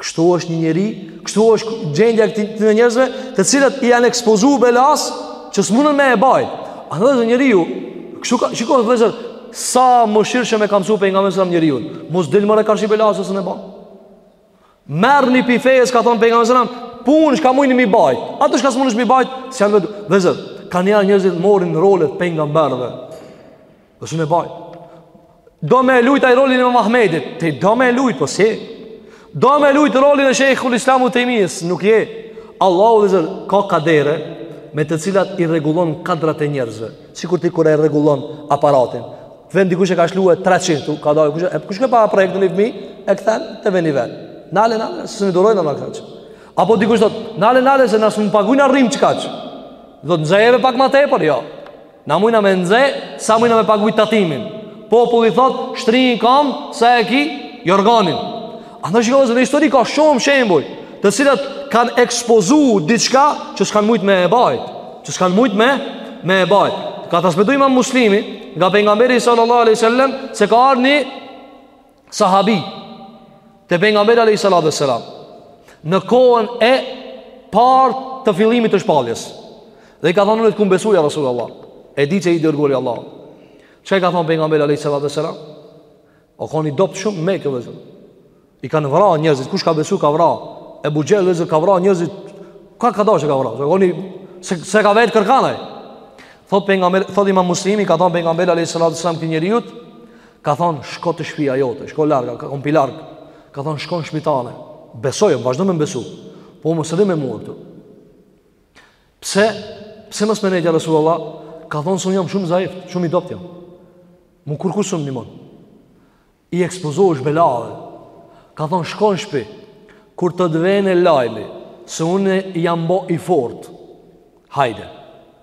Speaker 2: Kështu është një njeri, kështu është gjendja e këtyne njerëzve, të cilët i janë ekspozu belas, që s'munën me e bajt. A vllazër njeriu, kështu ka, shiko vllazër, sa mëshirshëm e ka msu pejgamberi a.s. njeriun, mos dil more karshi belas, ose n'e ba. Merë një pifejës, ka thonë pejgamberi a.s., punë çka mujni m'i bajt. Ato çka s'munësh m'i bajt, s'janë vedu. Vllazër, nganjëherë njerëzit morin rolet pejgamberëve. Po s'u me bajt? Do me lujt ai rolin e Imam Ahmedit. Ti do me lujt po si? Do me lujt rolin e Shejhul Islam Tejmijes, nuk je. Allahu vllazër, ka kadere me të cilat i rregullon kadrat e njerëzve. Sikur ti kur e rregullon aparatin. Ven dikush e ka çue 300, tu, ka dojë, kush, e, kush ke pa projekt në një fmi, e këthen te ve nivel. Nale, nale, se s'e durojnë në këthen që. Apo dikush thot, nale, nale, se na s'um paguj rrym qikaq. Do të nxeheshe pak ma tepër, jo. Na mujna me nxe, sa mujna me paguajt tatimin. Populli thot, shtrini kamt sa e ki jorganin. Andaj shikoj në histori ka shumë shembuj, të cilët kanë ekspozuar diçka që s'kan mujt me e bajt, që s'kan mujt me me e bajt. Ka transmetuar Imam Muslimi nga pejgamberi sallallahu alaihi wasallam se ka ardhur një sahabi te pejgamberi alayhi salatu wasalam në kohën e parë të fillimit të shpalljes. Dhe i ka thonë unë të kum besu ja Rasulullah. E di që je i dërguari Allahut. Çka i ka thonë pejgamberi alayhi salatu wasalam? O kon i dobt shumë Meke vllezër. I kanë vra njerëzit, kush ka besu ka vra. Ebu Xhehli vllezër ka vra njerëzit. Ka ka dashë ka vra. O koni se, s'e ka vet kërkan aj. Thot pejgamberi, thot Imam Muslimi i ka thonë pejgamberi alayhi salatu wasalam këti njeriut Ka thonë, shko te shpia jote, shko larg, ka kon pi larg. Ka thonë, shko në shpi tane. Besom, vazhdo me besu. Po mos rri me mua këtu. Pse? Pse mos me nejt ja Rasulullah? Ka thonë se unë jam shumë zaif, shumë i dobët jam. Mu kurkush s'um nimon. I ekspozohesh belave. Ka thonë, shko në shpi. Kur të vjen lajmi, se unë jam bo i fort. Hajde.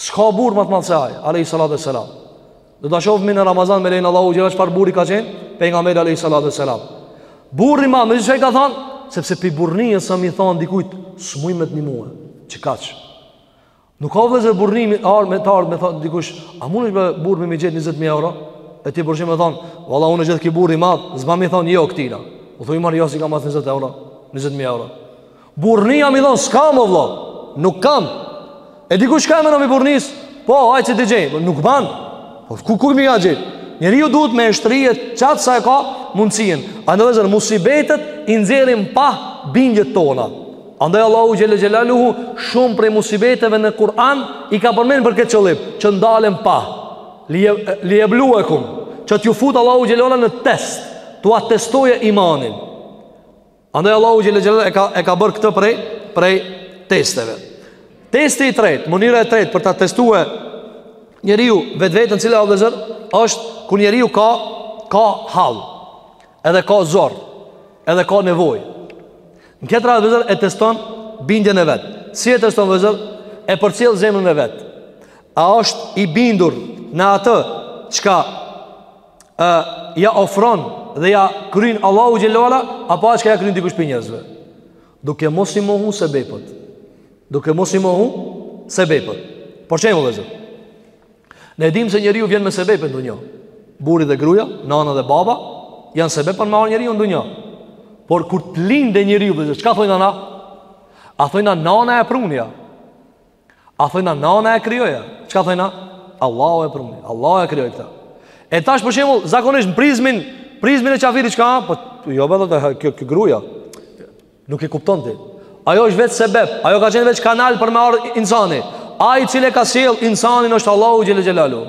Speaker 2: S'ka burrë ma të madh se ai, alejhi salatu selam. Dhe ta shofmi në Ramazan me lejen e Allahut çfarë burri i ka qenë, pejgamberi alejhi salatu selam. Burrë i madh, megjithëqë i ka thanë, sepse pi burrnisë asht me i thanë dikujt, s'muj me të nimu, që ka që. Nuk ka vllezër burrni, me t'ardh me thanë dikush, a mundesh më burrë me m'i gjet 20.000 euro? E ti burrësh me thanë, valla unë gjithë ki burrë i madh, s'ba me i thanë, jo këtina. U thuj more, jo s'i kam as 20 euro, 20.000 euro. Burrnia me i thon s'kam o vlla Nuk kam E dikush ka n'emën burrnisë Po, hajt që t'i gjej po, Nuk ban po, Ku ku mi ja gjej Njeri ju duhet me u shtri qaq sa e ka mundësien Andaj vllezër musibetet I nxjerrin n'pah bindjet tona Andaj Allahu Gjelle Gjelaluhu Shumë prej musibeteve në Kur'an I ka përmend për këtë qëllim Që n dalin n'pah Li jebluvekum Që t'ju fut Allahu Gjelle në test T'ua testojë imanin Andaj Allahu xhel xhel e ka e ka bër këtë prej prej testeve. Testi i tretë, mënyra e tretë për ta testuar njeriu vetveten cila a vllezër është kur njeriu ka ka hall. Edhe ka zor, edhe ka nevojë. Në këtë rast vllezër e teston bindjen e vet. Si e teston vllezër? E përcjell zemrën e vet. A është i bindur në atë çka ja ofron dhe ja kryen Allahu xhelalu apo a çka ja kryen dikush pi njerëzve duke mos i mohu sebepet duke mos i mohu sebepet por çe vllezër ne e dim se njeriu vjen me sebepe n'dunja burri dhe gruaja nana dhe baba janë sebep me ardh njeriu n'dunja por kur të lindë njeriu vllezër çka thonë nana a thonë nana e pruni a A thojna nana e krijoja? Çka thojna? Allahu e përmend. Allahu e krijoi këtë. E tash për shembull, zakonisht në prizmin, prizmin e qafirit çka? Po jo be kjo kjo gruaja. Nuk e kupton ti. Ajo është veç sebeb, ajo ka qenë veç kanal për me ardhë insani. Ai i cili e ka sjell insanin është Allahu xhele xhelaluhu.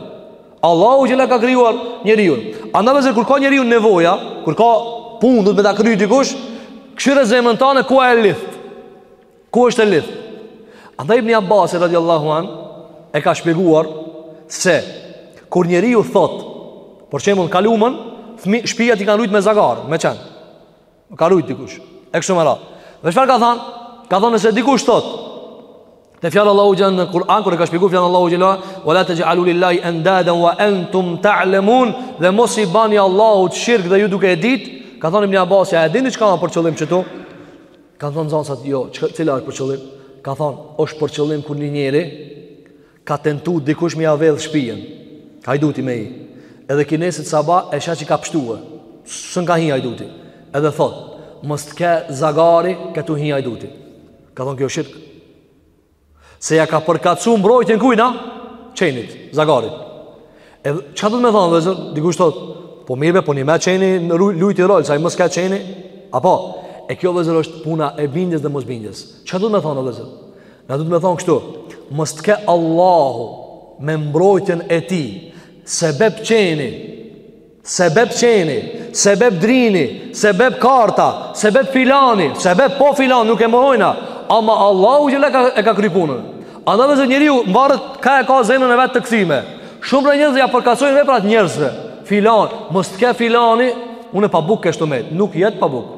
Speaker 2: Allahu xhele e ka krijuar njeriun. Andaj vëllezër kur ka njeriu nevoja, kur ka punë duhet me ta kry dikush, kqyre zemrën tane ku e lidh. Ku është e lidhë? Andaj ibn Abbas radiallahu an e ka shpjeguar se kur njeriu thot, për shembull kalumën, fmi, shpijat i kanë rujt me zagar, me qenë. Ka rujt dikush. E kështu me radhë. Dhe çfarë ka than? Ka than nëse dikush thot, Te fjala e Allahut xhele në Kur'an kur e ka shpjeguar fjalën e Allahut xhele, "Wa la taj'alu lillahi andadan wa antum ta'lamun", dhe mos i bani Allahut shirk dhe ju duke e ditë, ka thënë Ibn Abbas, "A e dini çka ka për qëllim këtu?" Kanë thënë nxënsat, jo, çka cila është për qëllim? Ka thënë, është për qëllim kur një njeri ka tentu dikush me ia vjedh shpinë. Hajduti me i. Edhe kanë çu saba e sheh që ka pshtuar. S'un ka hi hajduti. Edhe thot, mos të ke zagari këtu hi hajduti. Ka thënë kjo o shirk. Se ja ka përkatësu mbrojtjen kujna Qenit, zagarit E çka du të me thonë o vëllezër Dikush thot Po mirë be, po njime qeni lujt ni rol Sa mos ke qeni Apo E kjo o vëllezër është puna e bindjes dhe mos bindjes Çka du të me thonë o vëllezër Na duhet me thonë kështu Mos të ke Allahu me mbrojtjen e tij Sebep qeni Sebep qeni, sebep drini, sebep karta, sebep filani, sebep po filani, nuk e mohojna. Ama Allahu xhele e ka kry punën. Andaj vëllezër njeriu, varet ka e ka zemrën e vet të kthyme. Shumë prej njerëzve, ja përkasojnë veprat njerëzve. Filan, mos të ke filani, unë pa bukë keshë tu met, nuk jet pa bukë.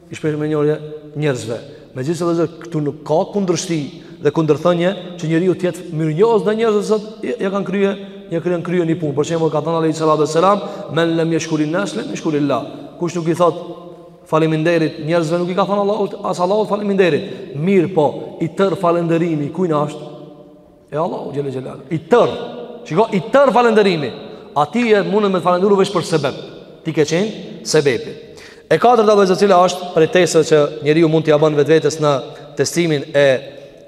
Speaker 2: i shpreh mirënjohje njerëzve. Megjithëse vëllezër, këtu nuk ka kundërshti dhe kundërthënie që njeriu të jetë mirënjohës ndaj njerëzve që t'ia kanë krye, ja kryen kryen një punë. Për shembull ka thënë alejhi salatu ve selam, men lem jeshkurin nes, lem jeshkuril-lah. Kush nuk i thot faliminderit njerëzve, nuk i ka thënë Allahut, as Allahut faliminderit. Mirë po, i tërë falenderimi, kujnë ashtë? E Allahu xhele xhelaluhu. I tër. Shiko, i tër falënderimi. Atë e mund me falënderu veç për sebeb. Ti ke qenë sebebi. E katërta, vëllezër, e cila është prej testeve që njeriu mund t'ia bën vetvetes në testimin e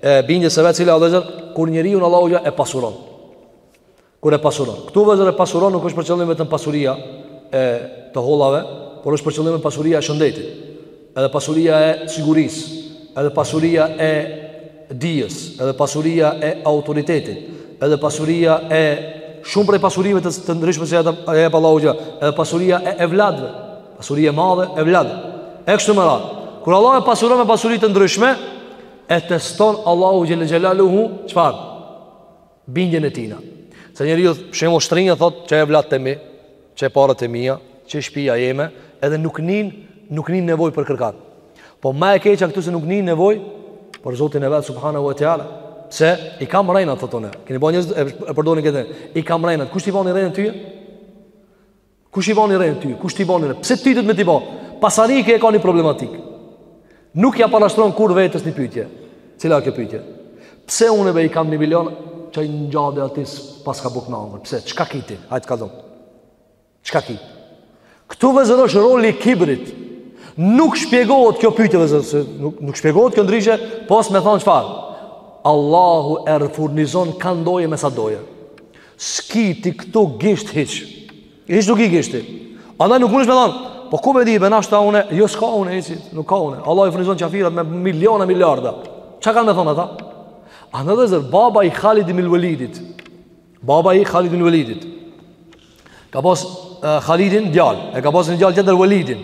Speaker 2: e bindjes së vet, cila osht kur njeriun Allahu e pasuron. kur e pasuron. Këtu vëllezër e pasuron nuk është për qëllim vetëm pasuria e të hollave, por është për qëllim pasuria e shëndetit, edhe pasuria e sigurisë, edhe pasuria e dijes, edhe pasuria e autoritetit, edhe pasuria e shumë prej pasurive të, të ndryshme që ja jep Allahu xhel, edhe pasuria e evladve, pasuria e madhe e evladve, e kështu me radhë. Kur Allahu e pasuron me pasuri të ndryshme, e teston Allahu xhelle xhelaluhu, çfarë? bindjen e tina. Se njeriu sheh mushtrija, thot, qe evlatët e mi, qe paret e mija, qe shpija jeme, edhe nuk nin, nuk nin nevoj për kërkan. Po ma e keqa këtu se nuk nin nevoj, për Zotin e vet, subhanahu ue teala, se i kam rejna, thot të ne, keni pa njerëzit, e, e përdorin këtë, i kam rejna, kush ti bani rejna tyje? Kush t'i bani rejna ty? Kush t'i bani rejna? Pse ty dhe me t'i ba? Pasaniki e ka një problematik. Nuk ja parashtron kurrë vetes një pyetje. Cila kjo pyetje? Pse unë be i kam një milion qaj ngat meje ai s'paska buk me ngrën Pse? Çka ki ti? Hajt kallxon. Çka ki? Këtu vëllezër osht roli i kibrit. Nuk shpjegohet kjo pyetje vëllezër, nuk nuk shpjegohet kjo ndryshe, pos me thon çfarë? Allahu e furnizon kan doje me sa doje. Ski ti këtu gisht hiç. Hiç nuk ki gisht. Andaj nuk mundesh me thon, po ku me dit nashta unë, jo s'ka unë hiç, nuk ka unë. Allahu i furnizon qafirat me miliona miliarda. Çka kanë me thon ata? Andaj vëllezër, baba i Khalid ibn Walidit. Baba i Khalid ibn Walidit. Ka pas uh, Khalidin djal, e ka pas një djal tjetër Walidin.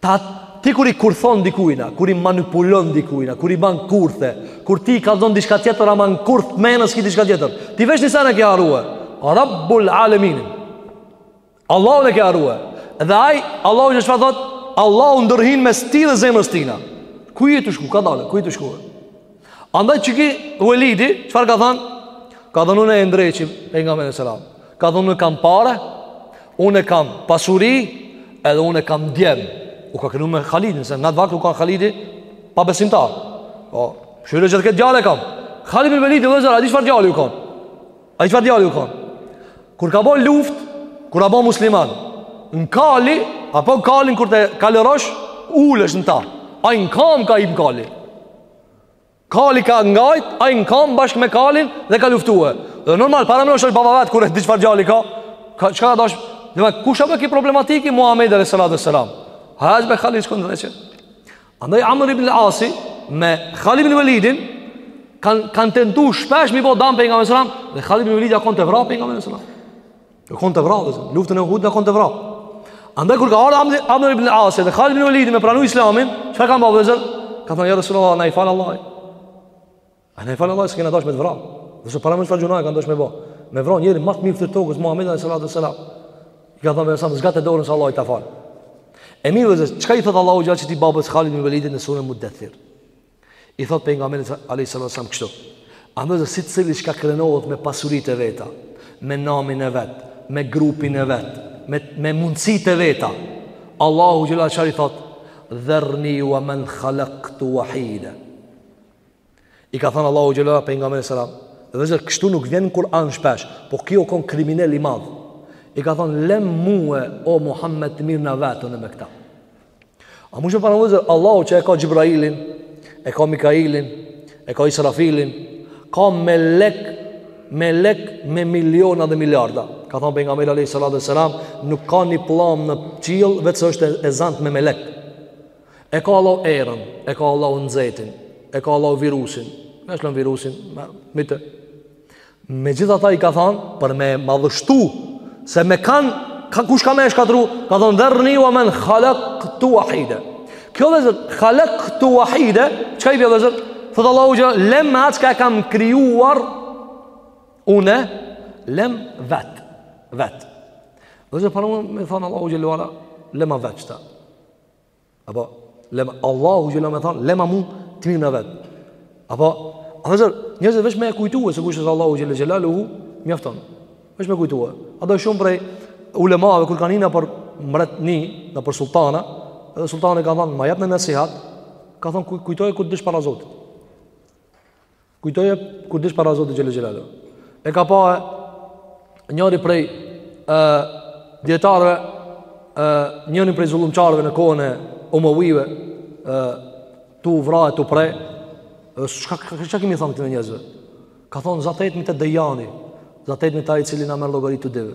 Speaker 2: Ta ti kur i kurthon dikujna, kur i manipulon dikujna, kur i ban kurthe, kur ti i kallzon diçka tjetër ama në kurth të menës ki diçka tjetër. Ti veç një sen e ke harrua. Rabbul Alamin. Allahun e ke harrua. Dhe ai Allahu që çfarë thot? Allahu ndërhin mes tij dhe zemrës tina. Ku je ti shku? Kadale, ku je ti shku? Andaj qiky Velidi, çfarë ka than? Ka than unë e ndreqi Pejgamberin alejhi selam. Ka than unë kam pare, unë kam pasuri, edhe unë kam djem. U krenu me Khalidin, se në atë vakt u kan Khalidi pabesimtar. Po, shqyre çfar djali kam. Khalid bin Velidi, vëllezër, a di çfar djali u kan? A di çfar djali u kan? Kur ka bo luft, kur u bo musliman, në kali, apo në kalin kur të kalërojsh, ulesh në ta. Ai në kam ka hip në kali. Kali ka ngajt, ai në kam bashkë me kalin dhe ka luftue. Dhe normal për me u bo baba i vet kur e di çfarë djali ka. Ka çka dash, do të kush a po ki problematikë Muhamedi alayhis salatu wassalam. Haj me Khalid shko ndreqe. Andaj Amr ibn al-As me Khalid ibn Walidin kanë kan tentu shpesh me i bo dam pejgamberin sallallahu alajhi wasallam dhe Khalid ibn Walidi ka kon te vra pejgamberin sallallahu alajhi wasallam. Jon kon tu e vra, luftën e Uhud jon kon tu e vra. Andaj kur ka ardhë Amr ibn Asi dhe Khalid ibn Walid me pranu islamin, çka kan ba vllezër? Ka thënë, ja Rasulullah, na i fal Allahu. A na i fal Allahu, se kena dash me të vra. Vllezër, parameno çfarë gjynahi kan dash me ba. Me vra njerin ma të mirë të tokës, Muhammed a.s. I ka thënë, a.s., zgate dorën, se Allahu ta fal. E mirë vllezër, çka i thotë Allahu xhela qëtij babës Khalid ibn Walidit në surën Muddathir? I thotë pejgamberi alayhis salam kështu: A vllezër, secili çka krenohet me pasuritë e veta, me namin e vet, me grupin e vet, me me mundësitë e veta, Allahu xhela çka i thotë: "Dharni wa man khalaqtu wahida." I ka thënë Allahu xhela pejgamberit sallallahu alaihi wasallam, "Vllezër kështu nuk vjen n'Kur'an shpesh, po ky u kon kriminal i madh." I ka thënë: "Lem mua o Muhammed t'mirrna vetë un me këta." A mund të paraqet Allahu që e ka Xhibrailin, e ka Mikailin, e ka Israfilin, ka melek, melek me miliona dhe miliarda. Ka thënë pejgamberi alayhi salatu wasalam, nuk ka një pllam në qiell veç është e zant me melek. E ka Allahu erën, e ka Allahu nxehtin, e ka Allahu virusin. E lshon virusin, me të Me gjithë ata i ka thanë, për me madhështu, se me kanë, ka kush ka me e shkatrru, ka thonë, dharni wa man khalaqtu wahida. Kjo vllezër, khalaqtu wahida, çka i bjen vllezër? Thotë Allahu xhela, lem me atë çka e kam krijuar, une, lem vetë, vetë. Vllezër, para me thonë Allahu xhela wa ala, lema vetë qëta. Apo, lema, Allahu xhela me thanë, lema mu t'mirrna vetë. Apo, a vllezër, njerëzit veç me e kujtue se kush është Allahu xhela xhelaluhu, mjafton. Veç me kujtue. A dhe shumë prej ulemave, kur kan hi nëpër mbretni, nëpër sultana, edhe sultani ka thanë, ma jep ni nasihat, ka thanë, kujtoje kur të dilsh para Zotit. Kujtoje kur dilsh para Zotit xhela xhelaluhu E ka pa e njëri prej e, djetarëve e, Njëri prej zullumqarëve në kohën e Omovive e, Tu vra e tu pre Çka, çka kemi thonë këtyne njerëzve Ka thonë zatet mi te Dejani Zatet mi te ai i cili na merr llogaritë të dyve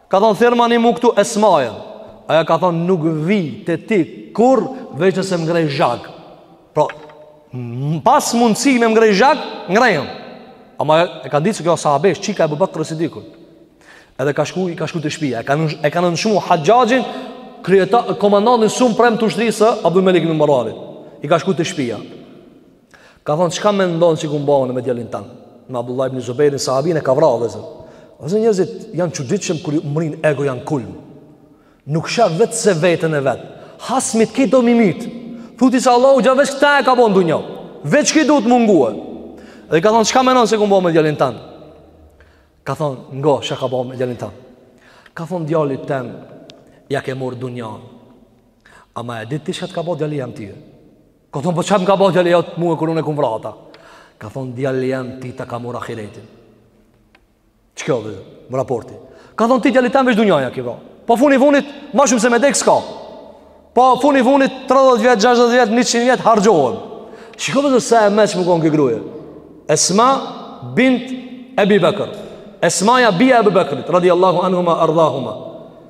Speaker 2: Ka thonë thirrmani mu këtu Esmajen Ajo ka thonë nuk vi te ti kurr veç nëse më ngrej zhag Pra paç mundësi me më ngrej zhag Ngrejëm Ama e ka ditë se kjo sahabesh çika e Ebu Bekr Sidikut Edhe ka shku i ka shku te shpia E ka, në, e ka nënçmu Haxhaxhin Kryeta, komandantin suprem të ushtrisë Abdul Melik ibn Mervanit I ka shku te shpia Ka thonë, çka mendon si kum bon me djalin tan? Me Abdullah ibn Zubejrin, sahabin e ka vra, vllezër. Vllezër, njerëzit janë t'çuditshëm kur mërrin egoja n'kulm. Nuk sheh veç se veten e vet. Hasmit këtë do mimitë. Thu ti se Allahu gja veç këta e ka bo n'dunja. Veç ki do të mungojë. Dhe ka thonë, çka mendon si kum bon me djalin tan? Ka thonë, ngo, çka kam bon me djalin tan? Ka thonë, djalit tem ja ke marrë dunjanë. Ama e din ti çka t'ka bo djali jem ty. Ka thonë, po qatë ka bo djali jotë muë kërë unë e kumë vrata? Ka thonë, djali jem ty të ka marrë ahiretin. Shiko vllezër, raporti. Ka thonë, ti djalit tem veç dunjaja ki vra. Po funi funit, ma shumë se me dekë s'ka. Po funi funit, 30 vjetë, 60 vjetë, 100 vjetë, harxhohen. Shiko vllezër sa e mençme u konë kjo gruje? Esma bint Ebi Bekër. Esmaja bija Ebi Bekërit, radiallahu anhuma, erdahuma.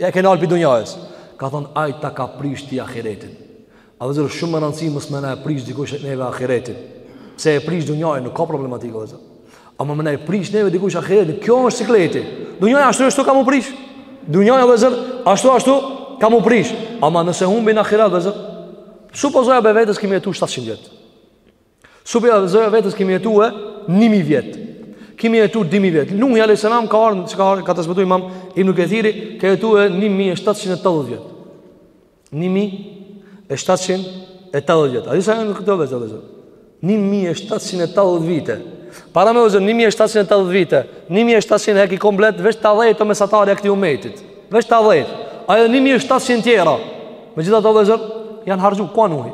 Speaker 2: Ja e ke nalë prej dunjajes Ka thonë aj ta ka prish ty ahiretin A vllezër shumë me rëndësi Mos me na e prish dikush neve ahiretin Se e prish dunjanë nuk ka problematikë vllezër Ama me na e prish neve dikush ahiretin Kjo është sikleti Dunjaja ashtu ashtu ka mu prish Dunjaja vllezër ashtu ashtu ka mu prish Ama nëse humbim n'ahiret vllezër Supozoja be vetes kemi jetu 700 vjet Supozoja vetes kemi jetu e ni mijë vjet. Kemi jetu dy mijë vjet. Nuhi a.s. ka ardhën, siç ka ardhën, ka transmetu imam Ibn Kethiri, ka jetu e 1780 vjet. 1780 vjet. A di sa janë këto vllezër, vllezër. 1780 vite. Paramendo vllezër, 1780 vite. 1700 heki komplet, veç tetëdhjetë mesatarja e këtij umetit. Veç tetëdhjetë. A edhe 1700 tjera. Megjithatë vllezër, janë harxhu, ku â Nuhi.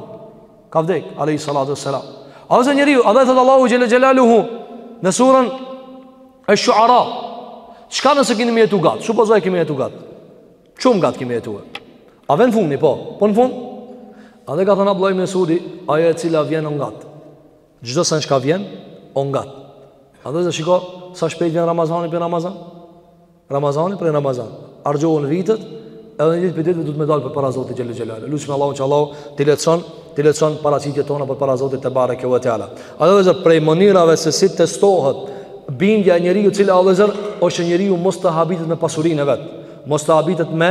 Speaker 2: Ka vdek, alejhi salatu ve selam. A ose njeriu, andaj thotë Allahu xhele xhelaluhu, në suren Esh-Shuara, çka nëse kemi me jetu gatë, supozoj kemi me jetu gatë, shumë gatë kemi me jetu gatë, a vjen fundi, po, po në fund, andaj ka thënë Abdullah ibn Mesudi, ajo e cila vjen o ngat, çdo sen çka vjen, o ngat, a vllezër shiko, sa shpejt vjen Ramazani prej Ramazan, Ramazani prej Ramazan. Harxhohen vitet, edhe një ditë prej ditëve duhet me dalë përpara Zotit xhele xhelal. Lusim Allahun që Allahu t'i lehtëson, t'i lehtëson paraqitjet tona përpara Zotit tebareke ve teala. A vllezër, prej mënyrave se si testohet bindja e njeriut, cila, a vllezër, është njeriu mos të habitet me pasurinë e vet, mos të habitet me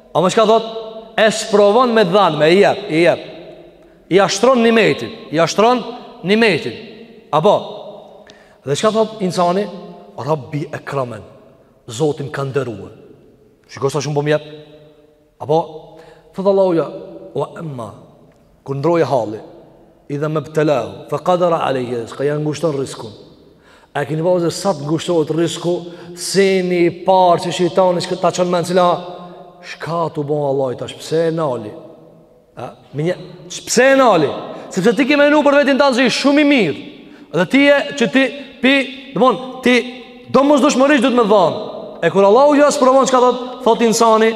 Speaker 2: Ama çka thot E sprovon me dhanë i jep, i jep Ia shton nimetet Ia shton nimetet Apo Dhe çka thot insani Rabbi ekramen Zoti m'ka nderuar Shiko sa shumë po më jep Apo Thot Allahu ja Ve emma Kur ndroi halli, idha mabtalahu fa qadara alayhi rizqa ja ngushton rriskun a keni vllezër sa të ngushtohet rrisku seni i parë që shejtani që ta çon n'mend sela shka tu bon Allah tash pse e nali a me një pse e nali sepse ti ke menu për vetin tash shumë i mirë dhe ti e që ti pi do von ti domosdoshmërisht duhet me dhon e kur Allahu ja sprovon çka thot thot insani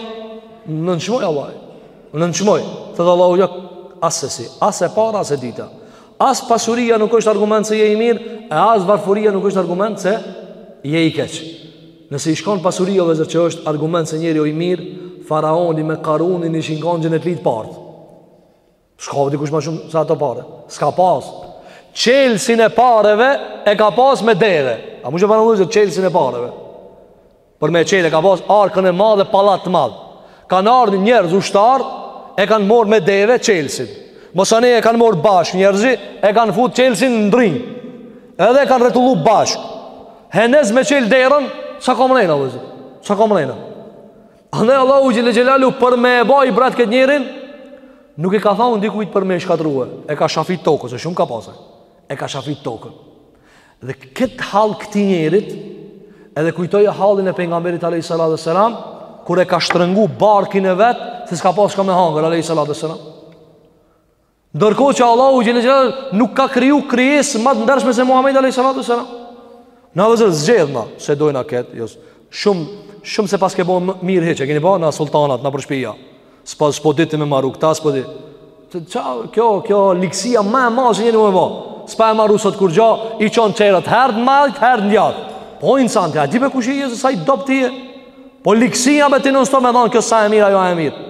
Speaker 2: m'nënçmoi Allahu Nënçmoi, thotë Allahu jo asesi, as e para as e dyta. As pasuria nuk është argument se je i mirë, e as varfuria nuk është argument se je i keq. Nëse i shkon pasuria vllezër që është argument se njeriu i mirë, faraoni me Karunin ishin kon xhenetlitë e parë. S'ka vllezër dikush ma shumë se ata pare s'ka pas. Çelsin e pareve e ka pas me deve A mu që parë vllezër çelsin e pareve Për me çel e ka pas arkën e madhe, pallat të madh. Kanë ardhur njerëz ushtarë e kanë marrë me deve çelsin. Masanej e kanë marrë bashkë njerëzit e kanë fut çelsin në dryn. Edhe e kanë rrotullu bashkë. Henez me çel derën, sa ka mrena vllezër. Sa ka mrena. Andaj Allahu xhele xhelaluhu për me e ba ibret këtë njerin nuk i ka thënë dikujt për me e shkatrrue. E ka shafit tokën, se shumë ka pasur. E ka shafit tokën. Dhe këtë hall këtij njerit, edhe kujtoje hallin e Pejgamberit alejhi salatu ve selam, kur e ka shtrëngu barkin e vet, se s'ka pas çka me hangër, alejhi salatu ve selam. Ndërkohë që Allahu xhele xhelaluhu nuk ka kriju krijesë më të ndershme se Muhamedi alejhi salatu ve selam. Na vllezër zgjedhna, s'e dojna ketë, jo, shumë, shumë s'e paske bo mirë hiç, e keni pa na sulltanat, nëpër shpija. S'po s'po di me maru, kta s'po di. Çao, kjo kjo ligsia më e madhe jeni më vonë. S'pe maru sot kurgjo, i çon çerët herë nalt, herë n'gjat. Po insan ti, a di me kush je se sa i dobti je? Po ligsia me ti non sto me dhon kjo sa e mirë ajo e mirë.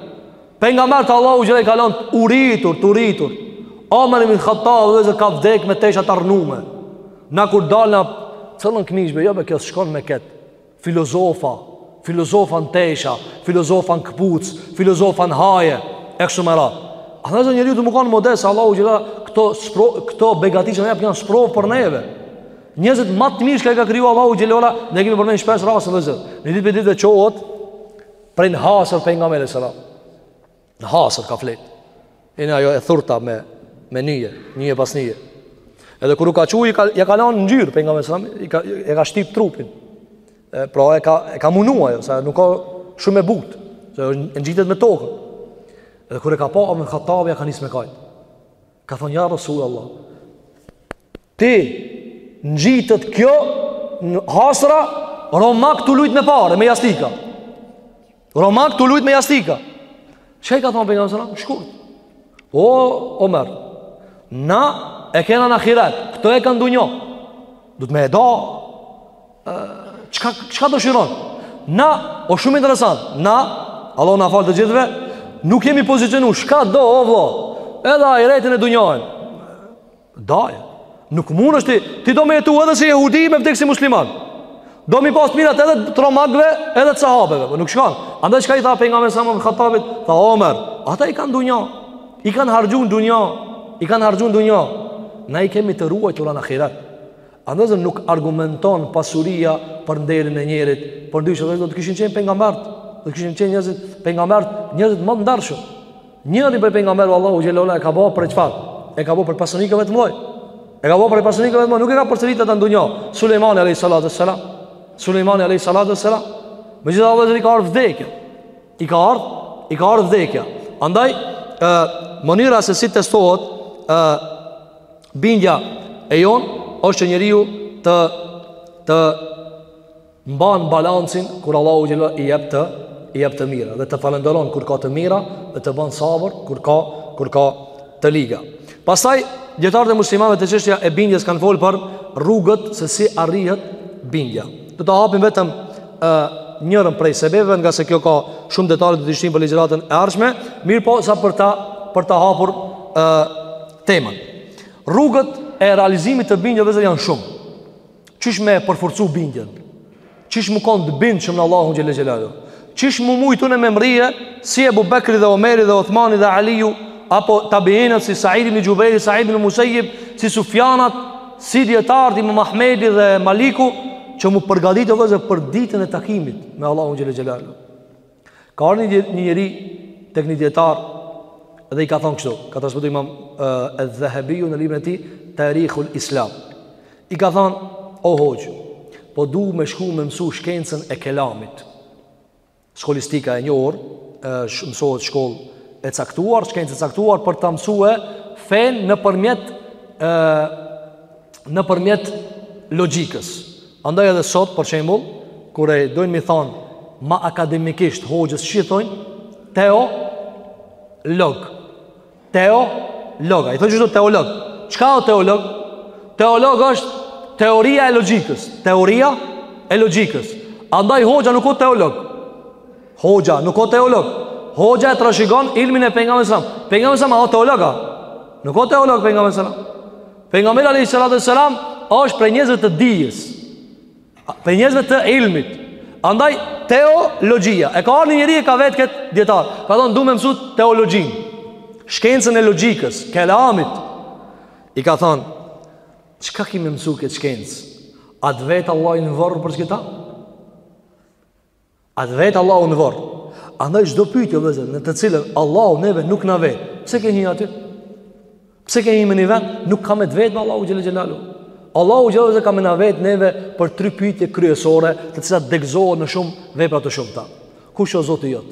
Speaker 2: Pejgamberët e Allahut xhele kalojnë të uritur, të uritur. Omer ibn Hattabi vllezër ka vdek me tesha të arnume. Na kur dalë na qëllon këmishë be, jo be kjo s'shkon me ketë. filozofa, filozofa në tesha, filozofa në këpucë, filozofa në haje, e kështu me radhë. A vllezër njeri duhet me kanë modest, se Allahu xhele, këto, spro, këto begati që na jep janë sprovë për neve. Njerëzit ma të mirë shka i ka kriju Allahu xhele, ne kemi përmenë shpesh rastin vllezër. Një ditë prej ditëve çohet, prej në hasër Pejgamberi alejhi selam. Në hasër ka flet. E dini ajo e thurta me, me nyje, nyje pas nyje. Edhe kur u ka çu, ka, ja ka lanë ngjyrë, Pejgamberit alejhi selam, i ka, e ka shtyp trupin. E, pra e ka, e ka munu ajo, se nuk ka shumë e butë, se ngjitet me tokë. Edhe kur e ka pa, Omer ibn Hattabi, ja ka nisë me kajt. Ka thonë, ja Resulallah, ty t'ngjitet kjo në hasra, romakët tu lujt me pare, me jastika. Romakët tu lujt me jastika Çka i ka thonë pejgamberi alejhi selam? Shkurt, o Omer Na e kena në ahiret Këta e kanë dunjo Du të me e do Çka dëshiron? Na, o shumë interesant Na, Allahu na falë të gjithve Nuk jemi pozicionu Çka do, o vllo Edhe ahiretin e dunjonë Dajë, nuk mund ashtu ti, ti do me jetu edhe si jehudi me vdekë si musliman. Do mi pas të mirat edhe të romakve, edhe të sahabeve, po nuk shkon. Andaj çka i tha pejgamberi alejhi selam ibn Hatabit, tha Omer, ata i kanë dunja, i kanë harxhu në dunja, i kanë harxhu në dunja. Na i kemi të ruajtura në ahiret. Andaj vëllezër nuk argumenton pasuria për nderin e njerit, përndryshe do të kishin qenë pejgamberët, do të kishin qenë njerëzit pejgamberët, njerëzit më të ndershëm. Njëri prej pejgamberëve Allahu xhelalu e ka bo prej çfarë? E ka bo prej pasanikëve të mëdhenj. E ka bo prej pasanikëve të mëdhenj, nuk e ka përsëritur atë në dunja. Sulejmani alayhi salatu wassalam. Sulejmani alayhi salatu wassalam. Megjithatë, vallahi, i ka ardhur vdekja. I ka ardhur, i ka ardhur vdekja. Andaj ë mënyra se si testohet ë bindja e jon është që njeriu të të mban balancin kur Allahu xhela i jep të i jep të mira dhe të falënderon kur ka të mira dhe të bën sabër kur ka kur ka të liga. Pastaj dietarët e muslimanëve te çështja e bindjes kanë folur për rrugët se si arrihet bindja. Do ta hapim vetëm ë njërën prej sebeve ngase kjo ka shumë detale, do t'i shtyjmë për ligjëratën e ardhshme, mirëpo sa për ta për ta hapur ë temën. Rrugët e realizimit të bindjes, vëllezër, janë shumë. Qysh me përforcu bindjen? Qysh mu kon të bindshëm në Allahun xhel xelalu? Qysh me mujt unë me mrri si Ebu Bekri dhe Omeri dhe Uthmani dhe Aliu apo tabiinat si Said ibn Xhubejr, Said ibn Musejib, si Sufjanat, si dietarët Imam Ahmedi dhe Maliku që mu përgatitë, vëllezër, për ditën e takimit me Allahun xhel xelalu. Ka ardhë një njeri tek ni dijetar Dhe i ka thonë kështu Ka transmetu imam Edh-Dhehebiu në librin e tij Tarihul Islam I ka thonë O hoxhë Po du me shku me mësu shkencën e kelamit Skolastika e njohur Mësohet shkollë e caktuar Shkencë e caktuar për ta mësu e Fenë nëpërmjet Nëpërmjet Logjikës Andaj edhe sot, për shembull, kur e dojnë mi thonë ma akademikisht hoxhës ç'i thojnë? Teolog. Teolog. Ai thotë çdo teolog. Çka është teolog? Teolog është teoria e logjikës. Teoria e logjikës. Andaj hoxha nuk është teolog. Hoxha nuk është teolog. Hoxha e trashëgon ilmin e pejgamberit sallallahu alajhi wasallam. Pejgamberi sallallahu alajhi wasallam a është teolog a? Nuk është teolog pejgamberi sallallahu alajhi wasallam. Pejgamberi alayhi salatu wasalam është prej njerëzve të dijes. Prej njerëzve të ilmit. Andaj teologjia, e ka ardh ni njeri e ka vet këtë dijetar. Ka thonë du me msu teologjinë. Shkencën e logjikës, kelamit. I ka thonë çka ki me msu këtë shkencë? A të vet Allahi në vorr për qkita? A të vet Allahu në vorr. Andaj çdo pytje, vëllezër, në të cilën Allahu neve nuk na vet. Pse ke hi aty? Pse ke hi me ni vend? Nuk ka me të vet më Allahu xhele xhelaluhu. Allahu xhele xhelaluhu ka me na vet neve për tri pytje kryesore të cilat degëzohen në shumë vepra të shumta. Kush o Zoti jot?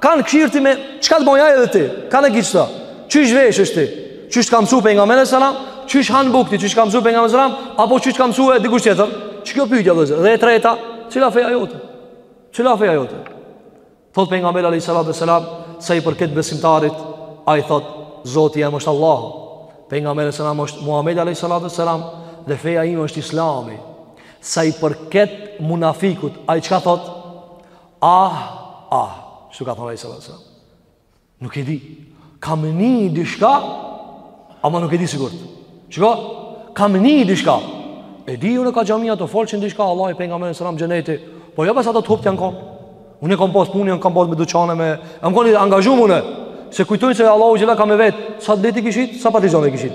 Speaker 2: Kan kshir ti me çka të bëjë edhe ti. Kanë gjithçka. Qysh veshesh ti? Qysh t'ka msu pejgamberi sallallahu alajhi wasallam? Qysh han buk ti? Qysh t'ka msu pejgamberi sallallahu alajhi wasallam? Apo qysh t'ka msue dikush tjetër? Qikjo pyetje vëllezër? Dhe e treta, cila feja jote? Cila feja jote? Thot pejgamberi alajhi salatu wasallam, sa i përket besimtarit, ai thot, Zoti jem është Allahu. Pejgamberi sallallahu alajhi wasallam është Muhamedi alajhi salatu wasallam dhe feja ime është Islami. Sa i përket munafikut, ai çka thot? Ah, ah, shtu ka thonë alejhi salatu selam. Nuk e di. Kam ni diçka, ama nuk e di sigurt. Çka, kam ni diçka. E di unë ka xhamia të folshin diçka, Allahi, pejgamberi alejhi selam, xheneti. Po jo pas ato të hupt janë konë. Unë e kom pas punë, unë kom pas me duqane me... Jam konë i angazhum une. Se kujtojnë se Allahu xhele ka me vet. Sa të leti kishit, sa pa të kishit.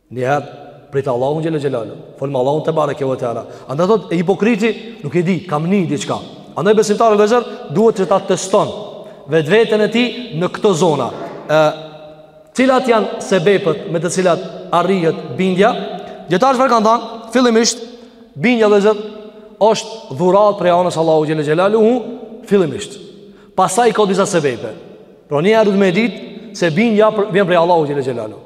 Speaker 2: Njëherë, pritë Allahun xhele xhelaluhu Fol me Allahun tebareke ue teala Andaj thot, e hipokriti, nuk e di, kam ni diçka Andaj besimtari vëllezër, duhet që ta teston Vetveten e tij në këto zona e, Cilat janë sebepet me të cilat arrihet bindja Dijetarët çfarë kanë thanë, fillimisht Bindja vëllezër, është dhuratë prej anës Allahut xhele xhelaluhu Fillimisht Pastaj ka disa sebepe Pra njëherë duhet me dit Se bindja vjen prej Allahut xhele xhelaluhu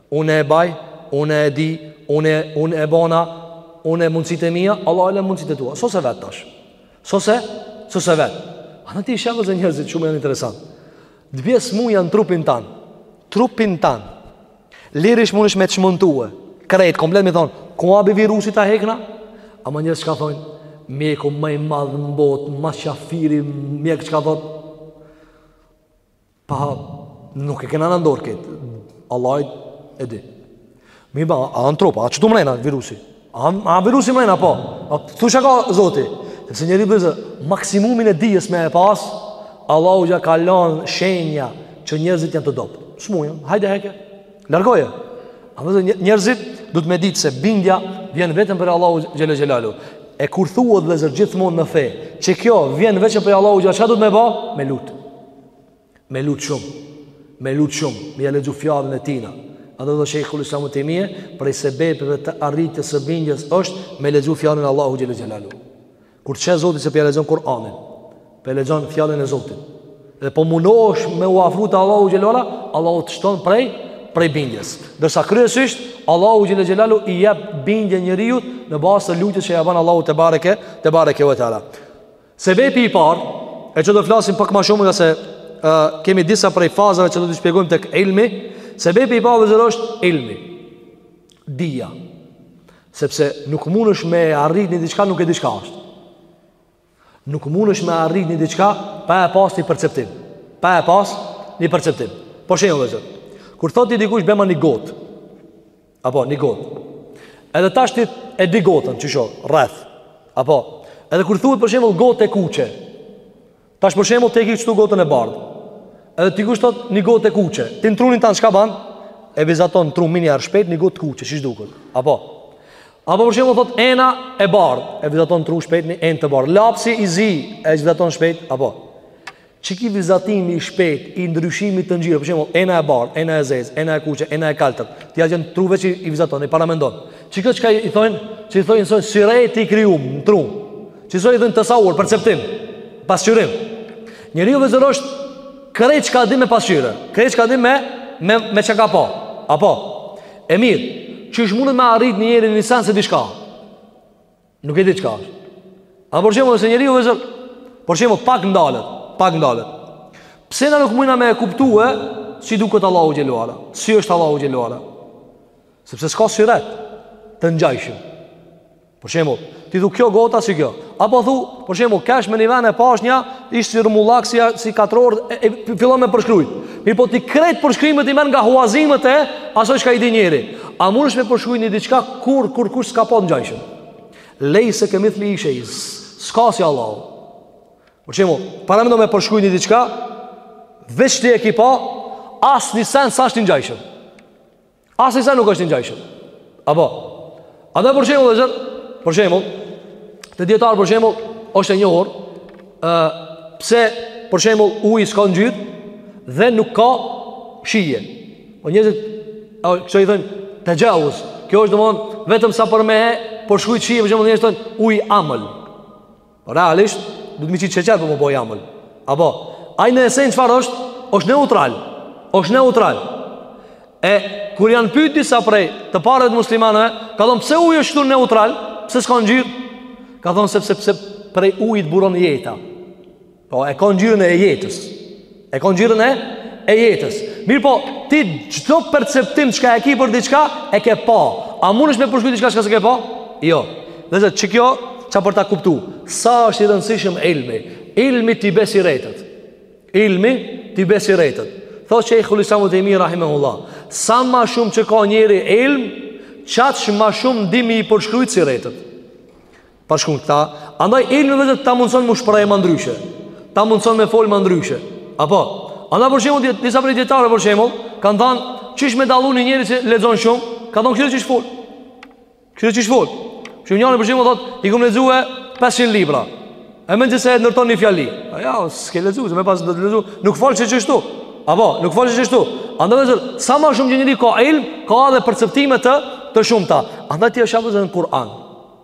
Speaker 2: Unë e baj, unë e di, unë unë e bona, unë mundësitë e mia, o vlla, le mundësitë e tua. Sose vet tash. Sose, sose vet. Andaj ti i sheh vëllezër, njerëzit shumë janë interesant. Të bjes mu janë trupin tan. Trupin tan. Lirisht mundesh me çmontue. Krejt komplet më thon, ku o be virusi ta hekna? Ama njerëzit çka thon? Mjeku ma i madh në botë, ma shafiri, mjek çka thon? Pa, nuk e kena në dorë këtë, Allahu e di. Mi ba, a në trupa, a që të mrejna virusi? A, a virusi mrejna, po? A, thu që ka zoti? E se njeri vëllezër, maksimumin e dijes me e pas, Allahu xhele ka lanë shenja që njerëzit janë të dobët. S'mun, hajde heke, largoje. A vëllezër, njerëzit duhet me ditë se bindja vjen vetëm prej Allahut xhele xhelaluhu. E kur thua vëllezër gjithmonë në fe, që kjo vjen veç prej Allahut xhele, çka duhet me ba? Me lutë. me lut shumë, me lut shumë, me ja lexu fjalën e tina. A thotë Shejhul Islam Ibn Tejmije, prej sebepeve të arritjes së bindjes është me lexu fjalën e Allahut xhel-le xhelaluhu. Kur t'sheh Zoti se pja lexon Kur'anin, pja lexon fjalën e Zotit, dhe po munosh me u afru te Allahu xhel-le xhelaluhu, Allahu të shton prej, prej bindjes. Ndërsa kryesisht, Allahu xhel-le xhelaluhu i jep bindje njeriut në bazë të lutjes që ja ban Allahut tebareke, tebareke ve teala. Sebepi i parë, e që do flasim pak ma shumë ngase e, kemi disa prej fazave që do t'i shpjegojmë tek ilmi, sebepi i parë vllezër është ilmi, dija, sepse nuk munesh me arrit një diçka nuk e di çka është. Nuk munesh me arrit një diçka pa e pas një perceptim, pa e pas një perceptim. Për shembull vllezër, kur thotë dikush bjema një gotë, Apo, një gotë. Edhe tash ti e di gotën, qysh o, rreth. Apo, edhe kur thuhet për shembull gotë e kuqe, tash për shembull ti e ki qëtu gotën e bardhë. Edhe dikush thotë një gotë e kuqe. Ti në trunin tan, çka ban? E vizaton në tru menjëherë shpejt një gotë t'kuqe, siç duket. Apo, Apo për shembull thot ena e bardhë, e vizaton n'tru shpejt një enë të bardhë. Lapsi i zi e vizaton shpejt, apo. Qiky vizatimi i shpejt, i ndryshimit të ngjyrës, për shembull, ena e bardhë, ena e zezë, ena e kuqe, ena e kaltër, të ja gjenë truve që i vizaton, i paramendon. Qikjo çka i thonë, qysh i thonë, syreti i krijum, në tru, që i thonë, tesavur, perceptim, pasqyrim. Njeriu vllezër është, krejt çka di me pasqyru, krejt çka di me, me, me çka ka pa, apo, e mirë, qysh mundet me arrit njeri një sen s'e di çka. Nuk e di çka është. A për shembull se njeriu vllezër për shembull pak ndalet, pak ndalet. Pse na nuk mundna me e kuptue si duket Allahu xhel-le ve ala? Si është Allahu xhel-le ve ala? Sepse s'ka syret të ngjajshëm. Për shembull, ti thu kjo gota si kjo. Apo thu, për shembull, kesh me një vend e pash një ish si rrumullak si si katror e, e fillon me përshkruaj. Mirëpo ti krejt përshkrimet i merr nga huazimet e asoj çka i di njeri. A mundesh me përshkruaj një diçka kur kurkush s'ka pa ngjajshëm? Lejse ke mithlihi shej. S'ka si Allahu. Për shembull, paramendo me përshkruaj një diçka, veç ti e ke pa, asnjë sen s'është i ngjajshëm. Asnjë sen nuk është i ngjajshëm. Apo. A do për shembull vllezër për shembull, te dijetarët për shembull është e njohur, ë pse për shembull uji s'ka ngjyrë dhe nuk ka shije. Po njerëzit, o, kësaj i thonë, texhavuz. Kjo është domethonë, vetëm sa për me e përshkru shije, për shembull njerëzit thonë, uj amël. Realisht, duhet me i qit sheqer për me u bo i amël. Apo, ai në esencë çfarë është, është neutral. është neutral. E, kur janë pyt disa prej, të parëve të muslimanëve, ka thonë, pse uji është shtu neutral, pse s'ka ngjyrë? Ka thonë, sepse, sepse prej ujit buron jeta. Po e ka ngjyrën e jetës. E ka ngjyrën e e jetës. Mirëpo, ti çdo perceptim çka e ke për diçka, e ke pa. A mundesh me përshkrujt diçka që s'ke pa? Jo. Dhe se qekjo ça për ta kuptu. Sa është i rëndësishëm ilmi? Ilmi ti besi rretët. Ilmi ti besi rretët. Thotë Shejhul Islam Ibn Tejmije rahimehullah Sa ma shumë që ka njeri ilm Qaq ma shumë din me i përshkrujt si retët Pa shkum këta, andaj ilmi vllezër ta mundëson me u shpreh ma ndryshe, ta mundëson me fol ma ndryshe. Apo, andaj për shembull, disa prej dijetarëve për shembull, kanë thanë, qysh me dallu një njeri që lexon shumë, ka thonë kshyre qysh fol. Kshyre qysh fol. Qe njëri për shembull, thot, i kom lexue 500 libra. E mend që s'e nërton një fjali. A jo, s'ke lexu, se me pas të lexu, nuk folshe qështu. Apo, nuk folshe qështu. Andaj vllezër, sa ma shumë që njeri ka ilm, ka edhe perceptime të, të shumta. Andaj ti e sheh vllazën në Kur'an.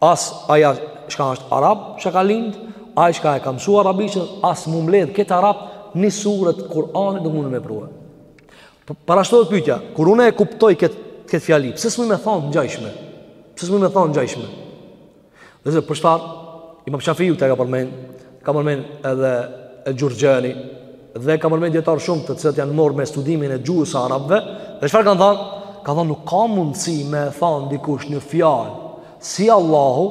Speaker 2: As aja çka është arab, çka ka lind, aja çka e ka mësu arabishten, as m'u mbledh krejt arabt, një sure t'Kur'anit nuk mundën me e pru. Parashtrohet pytja, kur une e kuptoj këtë kët fjali, pse s'muj me thonë t'ngjajshme? Pse s'muj me thonë t'ngjajshme? Dhe se për çfarë, imam Shafiu e ka përmen, ka përmen edhe El Xhurxhani, Dhe ka përmend dijetarë shumë të cilët janë marrë me studimin e gjuhës së arabëve, dhe çfarë kanë thënë? Ka thënë nuk ka mundësi me thënë dikush një fjalë si Allahu,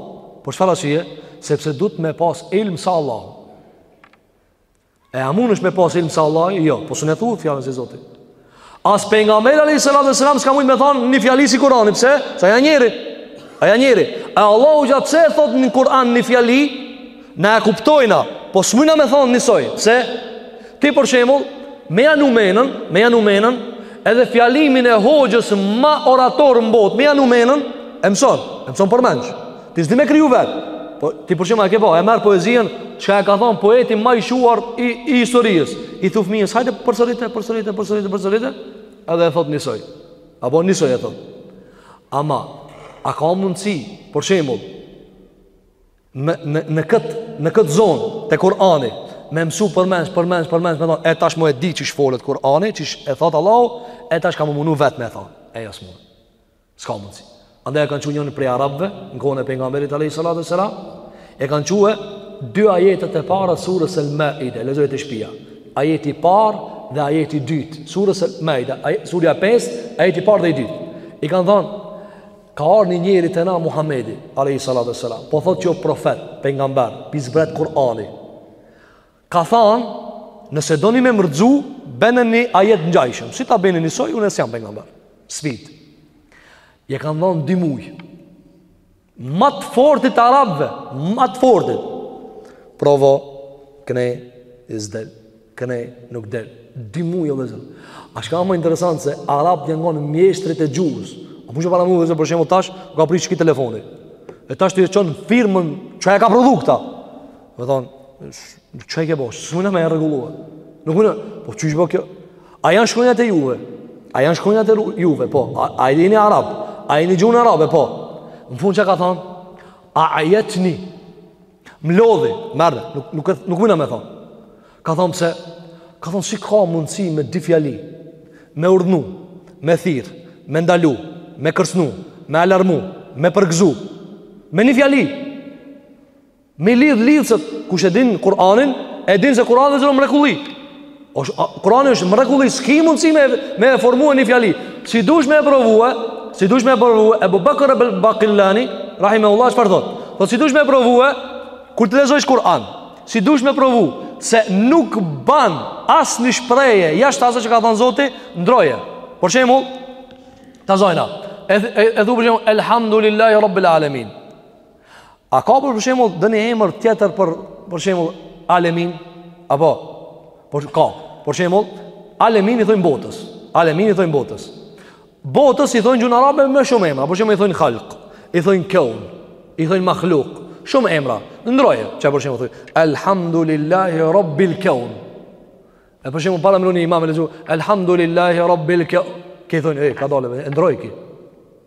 Speaker 2: për çfarë arsye? Sepse duhet me pas ilm sa Allahu. E a mundesh me pas ilm sa Allahu? Jo, po s'un e thu fjalën si Zoti. As pejgamberi alayhi salatu wasalam s'ka mujt me thon një fjali si Kurani, pse? Se aj â njeri. Aj â njeri. E Allahu ja pse e thot në Kur'an një fjali? Na e kuptojna, po s'mujna me thon njësoj. Pse? Ti për shembull, me ja vnu menën, me ja vnu menën, edhe fjalimin e hoxhës ma orator në botë, me ja vnu menën, e mëson, e mëson përmendsh. Ti s'di me kriju vet. Po ti për shembull a ke pa, e merr poezinë, çka e ka thon poeti më i shquar i, i historisë. I thu fëmijës, hajde përsërite, përsërite, përsërite, përsërite. Edhe e thot nisoj. Apo nisoj e thot. Ama a ka mundsi për shembull në në në kët në kët zonë te Kur'ani me mësu përmend përmend përmend me thon e tash më e di qysh folet Kur'ani qysh e thot Allahu e tash kam m'u mundu vet me thon. E jo s'mun. S'ka mundësi. Andaj e kanë çu njënin prej Arabve, në kohën e pejgamberit alejhi salatu selam, e kanë çu e dy ajetet e para surës El Maide, lexojt te shpia. Ajeti i parë dhe ajeti i dytë, surës El Maide, surja 5, ajeti i parë dhe i dytë. I kanë thonë, ka ardh një njeri te na Muhammedi, alejhi salatu selam, po thotë që jom profet, pejgamber, p'i zbret Kurani. Ka thanë, nëse doni me m'rrëzu, bëne një ajet të ngjajshëm. Si ta bëni një soj, unë s'jam pejgamber. Svit. Ja kanë dhonë dy mujë. Ma t'fortit e arabëve, ma t'fortit. Provo, këne, s'del, këne, nuk del. Dy mujë, vllezër. Ashtë ma interesant se arabët janë konë mjeshtrit e gjuhës. A mu që para mu, vllezër, për shembull tash, t'u ka prish ky telefoni. E tash ti e çon n'firmën, që e ka produkta. Më thonë, ç'e ke bo, s'muna me e rregullu. Nuk muna, po që është bo kjo? A janë shkronjat e juve? A janë shkronjat e juve, po? A, a jeni arab? A e dini gjuhën arabe, po? Në fund çka ka thonë, a ajet një? Më lodhi, mërë, nuk, nuk, nuk muna me thonë. Ka thonë pse, ka thonë si ka mundësi me dy fjali, me urdhnu, me thirrë, me ndalu, me kërcnu, me alarmu, me përgëzu, me një fjali, Me i lidh lidhsat, kush e din Kur'anin, e din se Kur'ani është mrekulli. Kur'ani është mrekulli, s'ki mundësi me, me e formue një fjali. Si dush me e provue, si dush me e provue, Ebu Bekër el Bakillani, rahimehullah, çfarë thotë. Po si dush me e provue, kur të lexojsh Kur'an, si dush me provu, se nuk ban asnjë shprehje, jashtë asaj që ka thonë zoti, ndrroje. Për shembull, ta zojna, e thu për shembull Elhamdulillahi Rabbil alemin A ka për shembull ndonjë emër tjetër për për shembull Alemin? A po, po ka. Për shembull Alemin i thonë botës. Alemin i thonë botës. Botës i thonë n'gjuhën arabe me shumë emra, për shembull i thonë Khalq, i thonë Kaun, i thonë Makhluq, shumë emra. Ndrroje, çfarë për shembull thonë Alhamdulillahi Rabbil Kaun. E për shembull paramendoni imami me lexu Alhamdulillahi Rabbil Kaun. Ke thonë, e ka dalë, e ndrroi ky.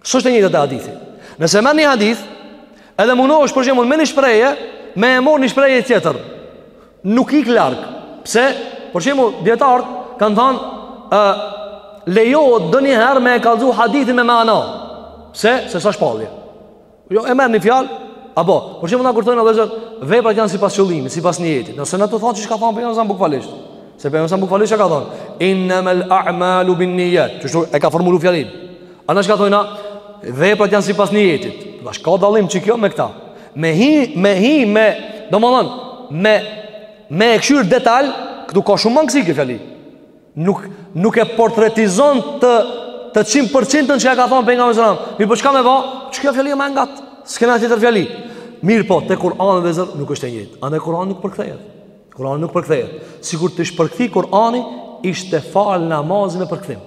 Speaker 2: S'është e njëjta te hadithi Nëse e merr një hadith Edhe munohesh për shembull me një shprehje Me e morr një shprehje tjetër Nuk ik larg Pse? Për shembull dijetarët kanë thanë uh, Lejohet ndonjëherë me e kallzu hadithin me mana Pse? Se s'a shpallje jo, E merr një fjalë Apo, për shembull na kur thojna a Veprat janë sipas qëllimit, sipas nijetit Nëse na t'thojna çka ka thanë Pejgamberi bukvalisht Se Pejgamberi alejhi selam bukvalisht çka ka thanë Innamel a'malu binnijat Qështu e ka formulu fjalinë A na çka thojna, veprat janë sipas nijetit. Veç ka dallim qikjo me këta. Me hi, me hi, me, domethënë, me, me e kqyrë detal, këtu ka shumë mangësi kjo fjali. Nuk, nuk e portretizon të, të qind përqindën që e ka thonë Pejgamberi alejhi selam. Mirëpo çka me ba, qikjo fjali a ma e ngatë, s'kena tjetër fjali. Mirëpo, te Kur'ani vllezër nuk është e njëjtë. A ne Kur'ani nuk përkthehet. Kur'ani nuk përkthehet. Sikur t'ish përkthy Kur'ani, ishte falë namazi me përkthim.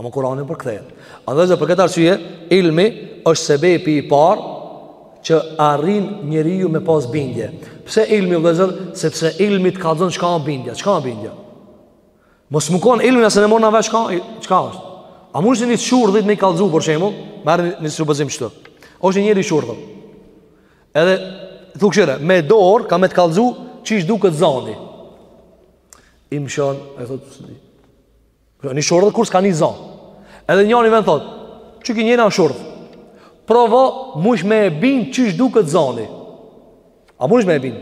Speaker 2: Ama Kurani përkthehet. Vllezër, për këtë arsye, ilmi është sebepi i parë që arrin njeriu me pas bindje. Pse ilmi vëllazër? Sepse ilmi të kallzon çka a bindja, çka a bindja. Mos me kon ilmi, as ne morna vesh çka, çka është. A munesh ni shurdhit me kallzu për shembull, marr një supozim kështu. Osht ni njeri shurdh. Edhe thu shqyre, me dorë ka me të kallzu qysh duket zani. I mshon, e thotë Ni shurdh kurr s'ka ni zo. Edhe n'njani vend thot, "Qe ki njanin shurdh. Provo mun'sh me e bin qysh duket zani." A mun'sh me e bin?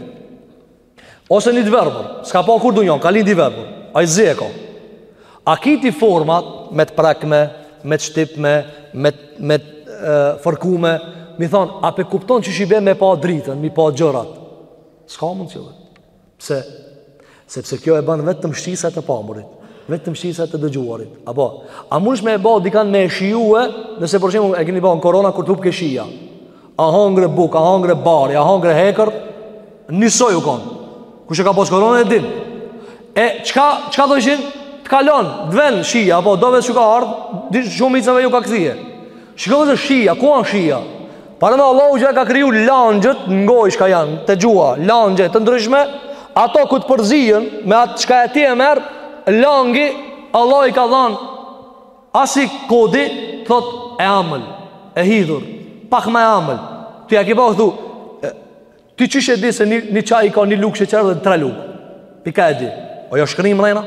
Speaker 2: Ose një të verbër, s'ka pa kurr dunjan, ka lind i verbër. Hajt xeje. Kallzoi ti format me të prekme, me të shtipme, me t', me t'fërkume, mi thon, a pe kupton qysh i bjen me pa dritën, me pa gjërat. S'ka mun, qy dhe. Pse? Sepse kjo e bën vetëm shqisa e të pamurit, vetëm shqisa e të dëgjuarit. Apo, a munsh me e bë dikan me shijue, nëse për shembull e keni bën korona kur t'hupke shija. A hangre buk, a hangre bar, a hangre hekër, nisoj u kon. Kush e ka pas korona e din. E çka çka thoshin? Të kalon, t'vjen shija, apo do vetë s'u ka ardh, shumicës ju ka kthy. Shikoje se shija, ku a shija? Paramendo Allahu që e ka kriju langjet n'goj shka janë, te gjuha, langje të ndryshme, ato kur të përzihen me atë çka ti e merë, langi, Allah i ka dhanë, asi kodi, thot e amël, e hidhur, pak ma e amël, ti e ki pa këtu, Ti qysh e di se një, një çaj i ka një lugë sheqer dhe tre lugë? Ti ka e di. O jo, shkrihen mrena?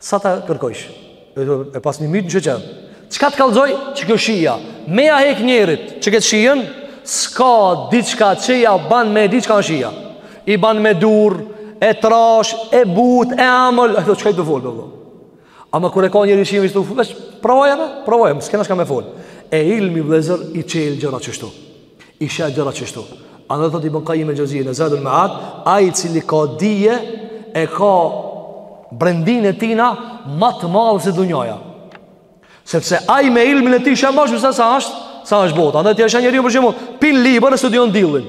Speaker 2: Sa ta kërkojsh? E, e paske mytë në sheqer. Çka të kallzoi? Qikjo shija. Me ja hek njerit qiket shijen, s'ka diçka që ja ban me di çka a shija. I ban me dur, e trash, e but, e amël. E thu çka je tu folë? Ama kur e ka njeri shijen, shtjere vesh, provoja ma, provoja ma, s'kena shka me folë. E ilmi vlezër i çel gjëra qeshtu. I sheh gjëra qeshtu. Andaj thotë Ibn Kajim el-Xheuzije në Zadul Ma'ad, ai i cili ka dije e ka brendinë e tina më të madh se dunjaja. Sepse ai me ilmin e tij sheh më shumë sa, sa është, sa është bota. Andaj t'i sheh, njeriu për shembull, çil libër e studion dillin.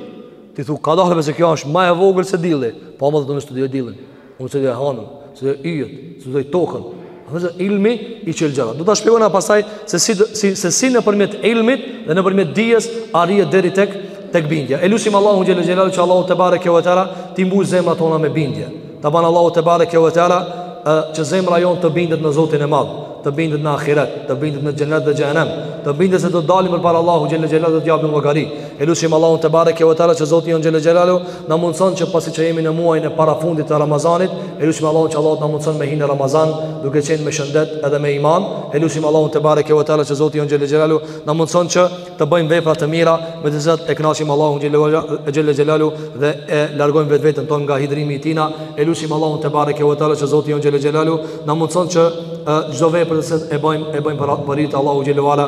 Speaker 2: Ti thua kadal, pse kjo është më e vogël se dilli, po mundet me studju dillin. E studjon hanën, studjon yjet, studjon tokën. Pse, se ilmi i çel gjëra. Do ta shpjegojna pastaj se si si se si nëpërmjet ilmit dhe nëpërmjet dijes arrihet deri tek tek bindja. E lusim Allahu xhelel xhelal që Allahu te bareke ve teala t'i mbush zemrat tona me bindje. Ta ban Allahu te bareke ve teala që zemra jon të bindet në Zotin e Madh, të bindet në ahiret, të bindet në xhenet dhe xhehenem, të bindet se do të dalim përpara Allahu xhelel xhelal do të japim llogari. E lusim Allahun tebareke ve teala që Zoti jonë xhele xhelaluhu na mundson që pasi që jemi në muajin e parafundit të Ramazanit, e lusim Allahun që Allahu na mundson me hi në Ramazan duke qenë me shëndet edhe me iman. E lusim Allahun tebareke ve teala që Zoti jonë xhele xhelaluhu na mundson që të bëjmë vepra të mira me të cilat e kënaqim Allahun xhele xhelaluhu dhe e largojmë vetveten tonë nga hidrimi i tina. E lusim Allahun tebareke ve teala që Zoti jonë xhele xhelaluhu na mundson që çdo vepër që e bëjmë e bëjmë për hatër të Allahut Xhelalu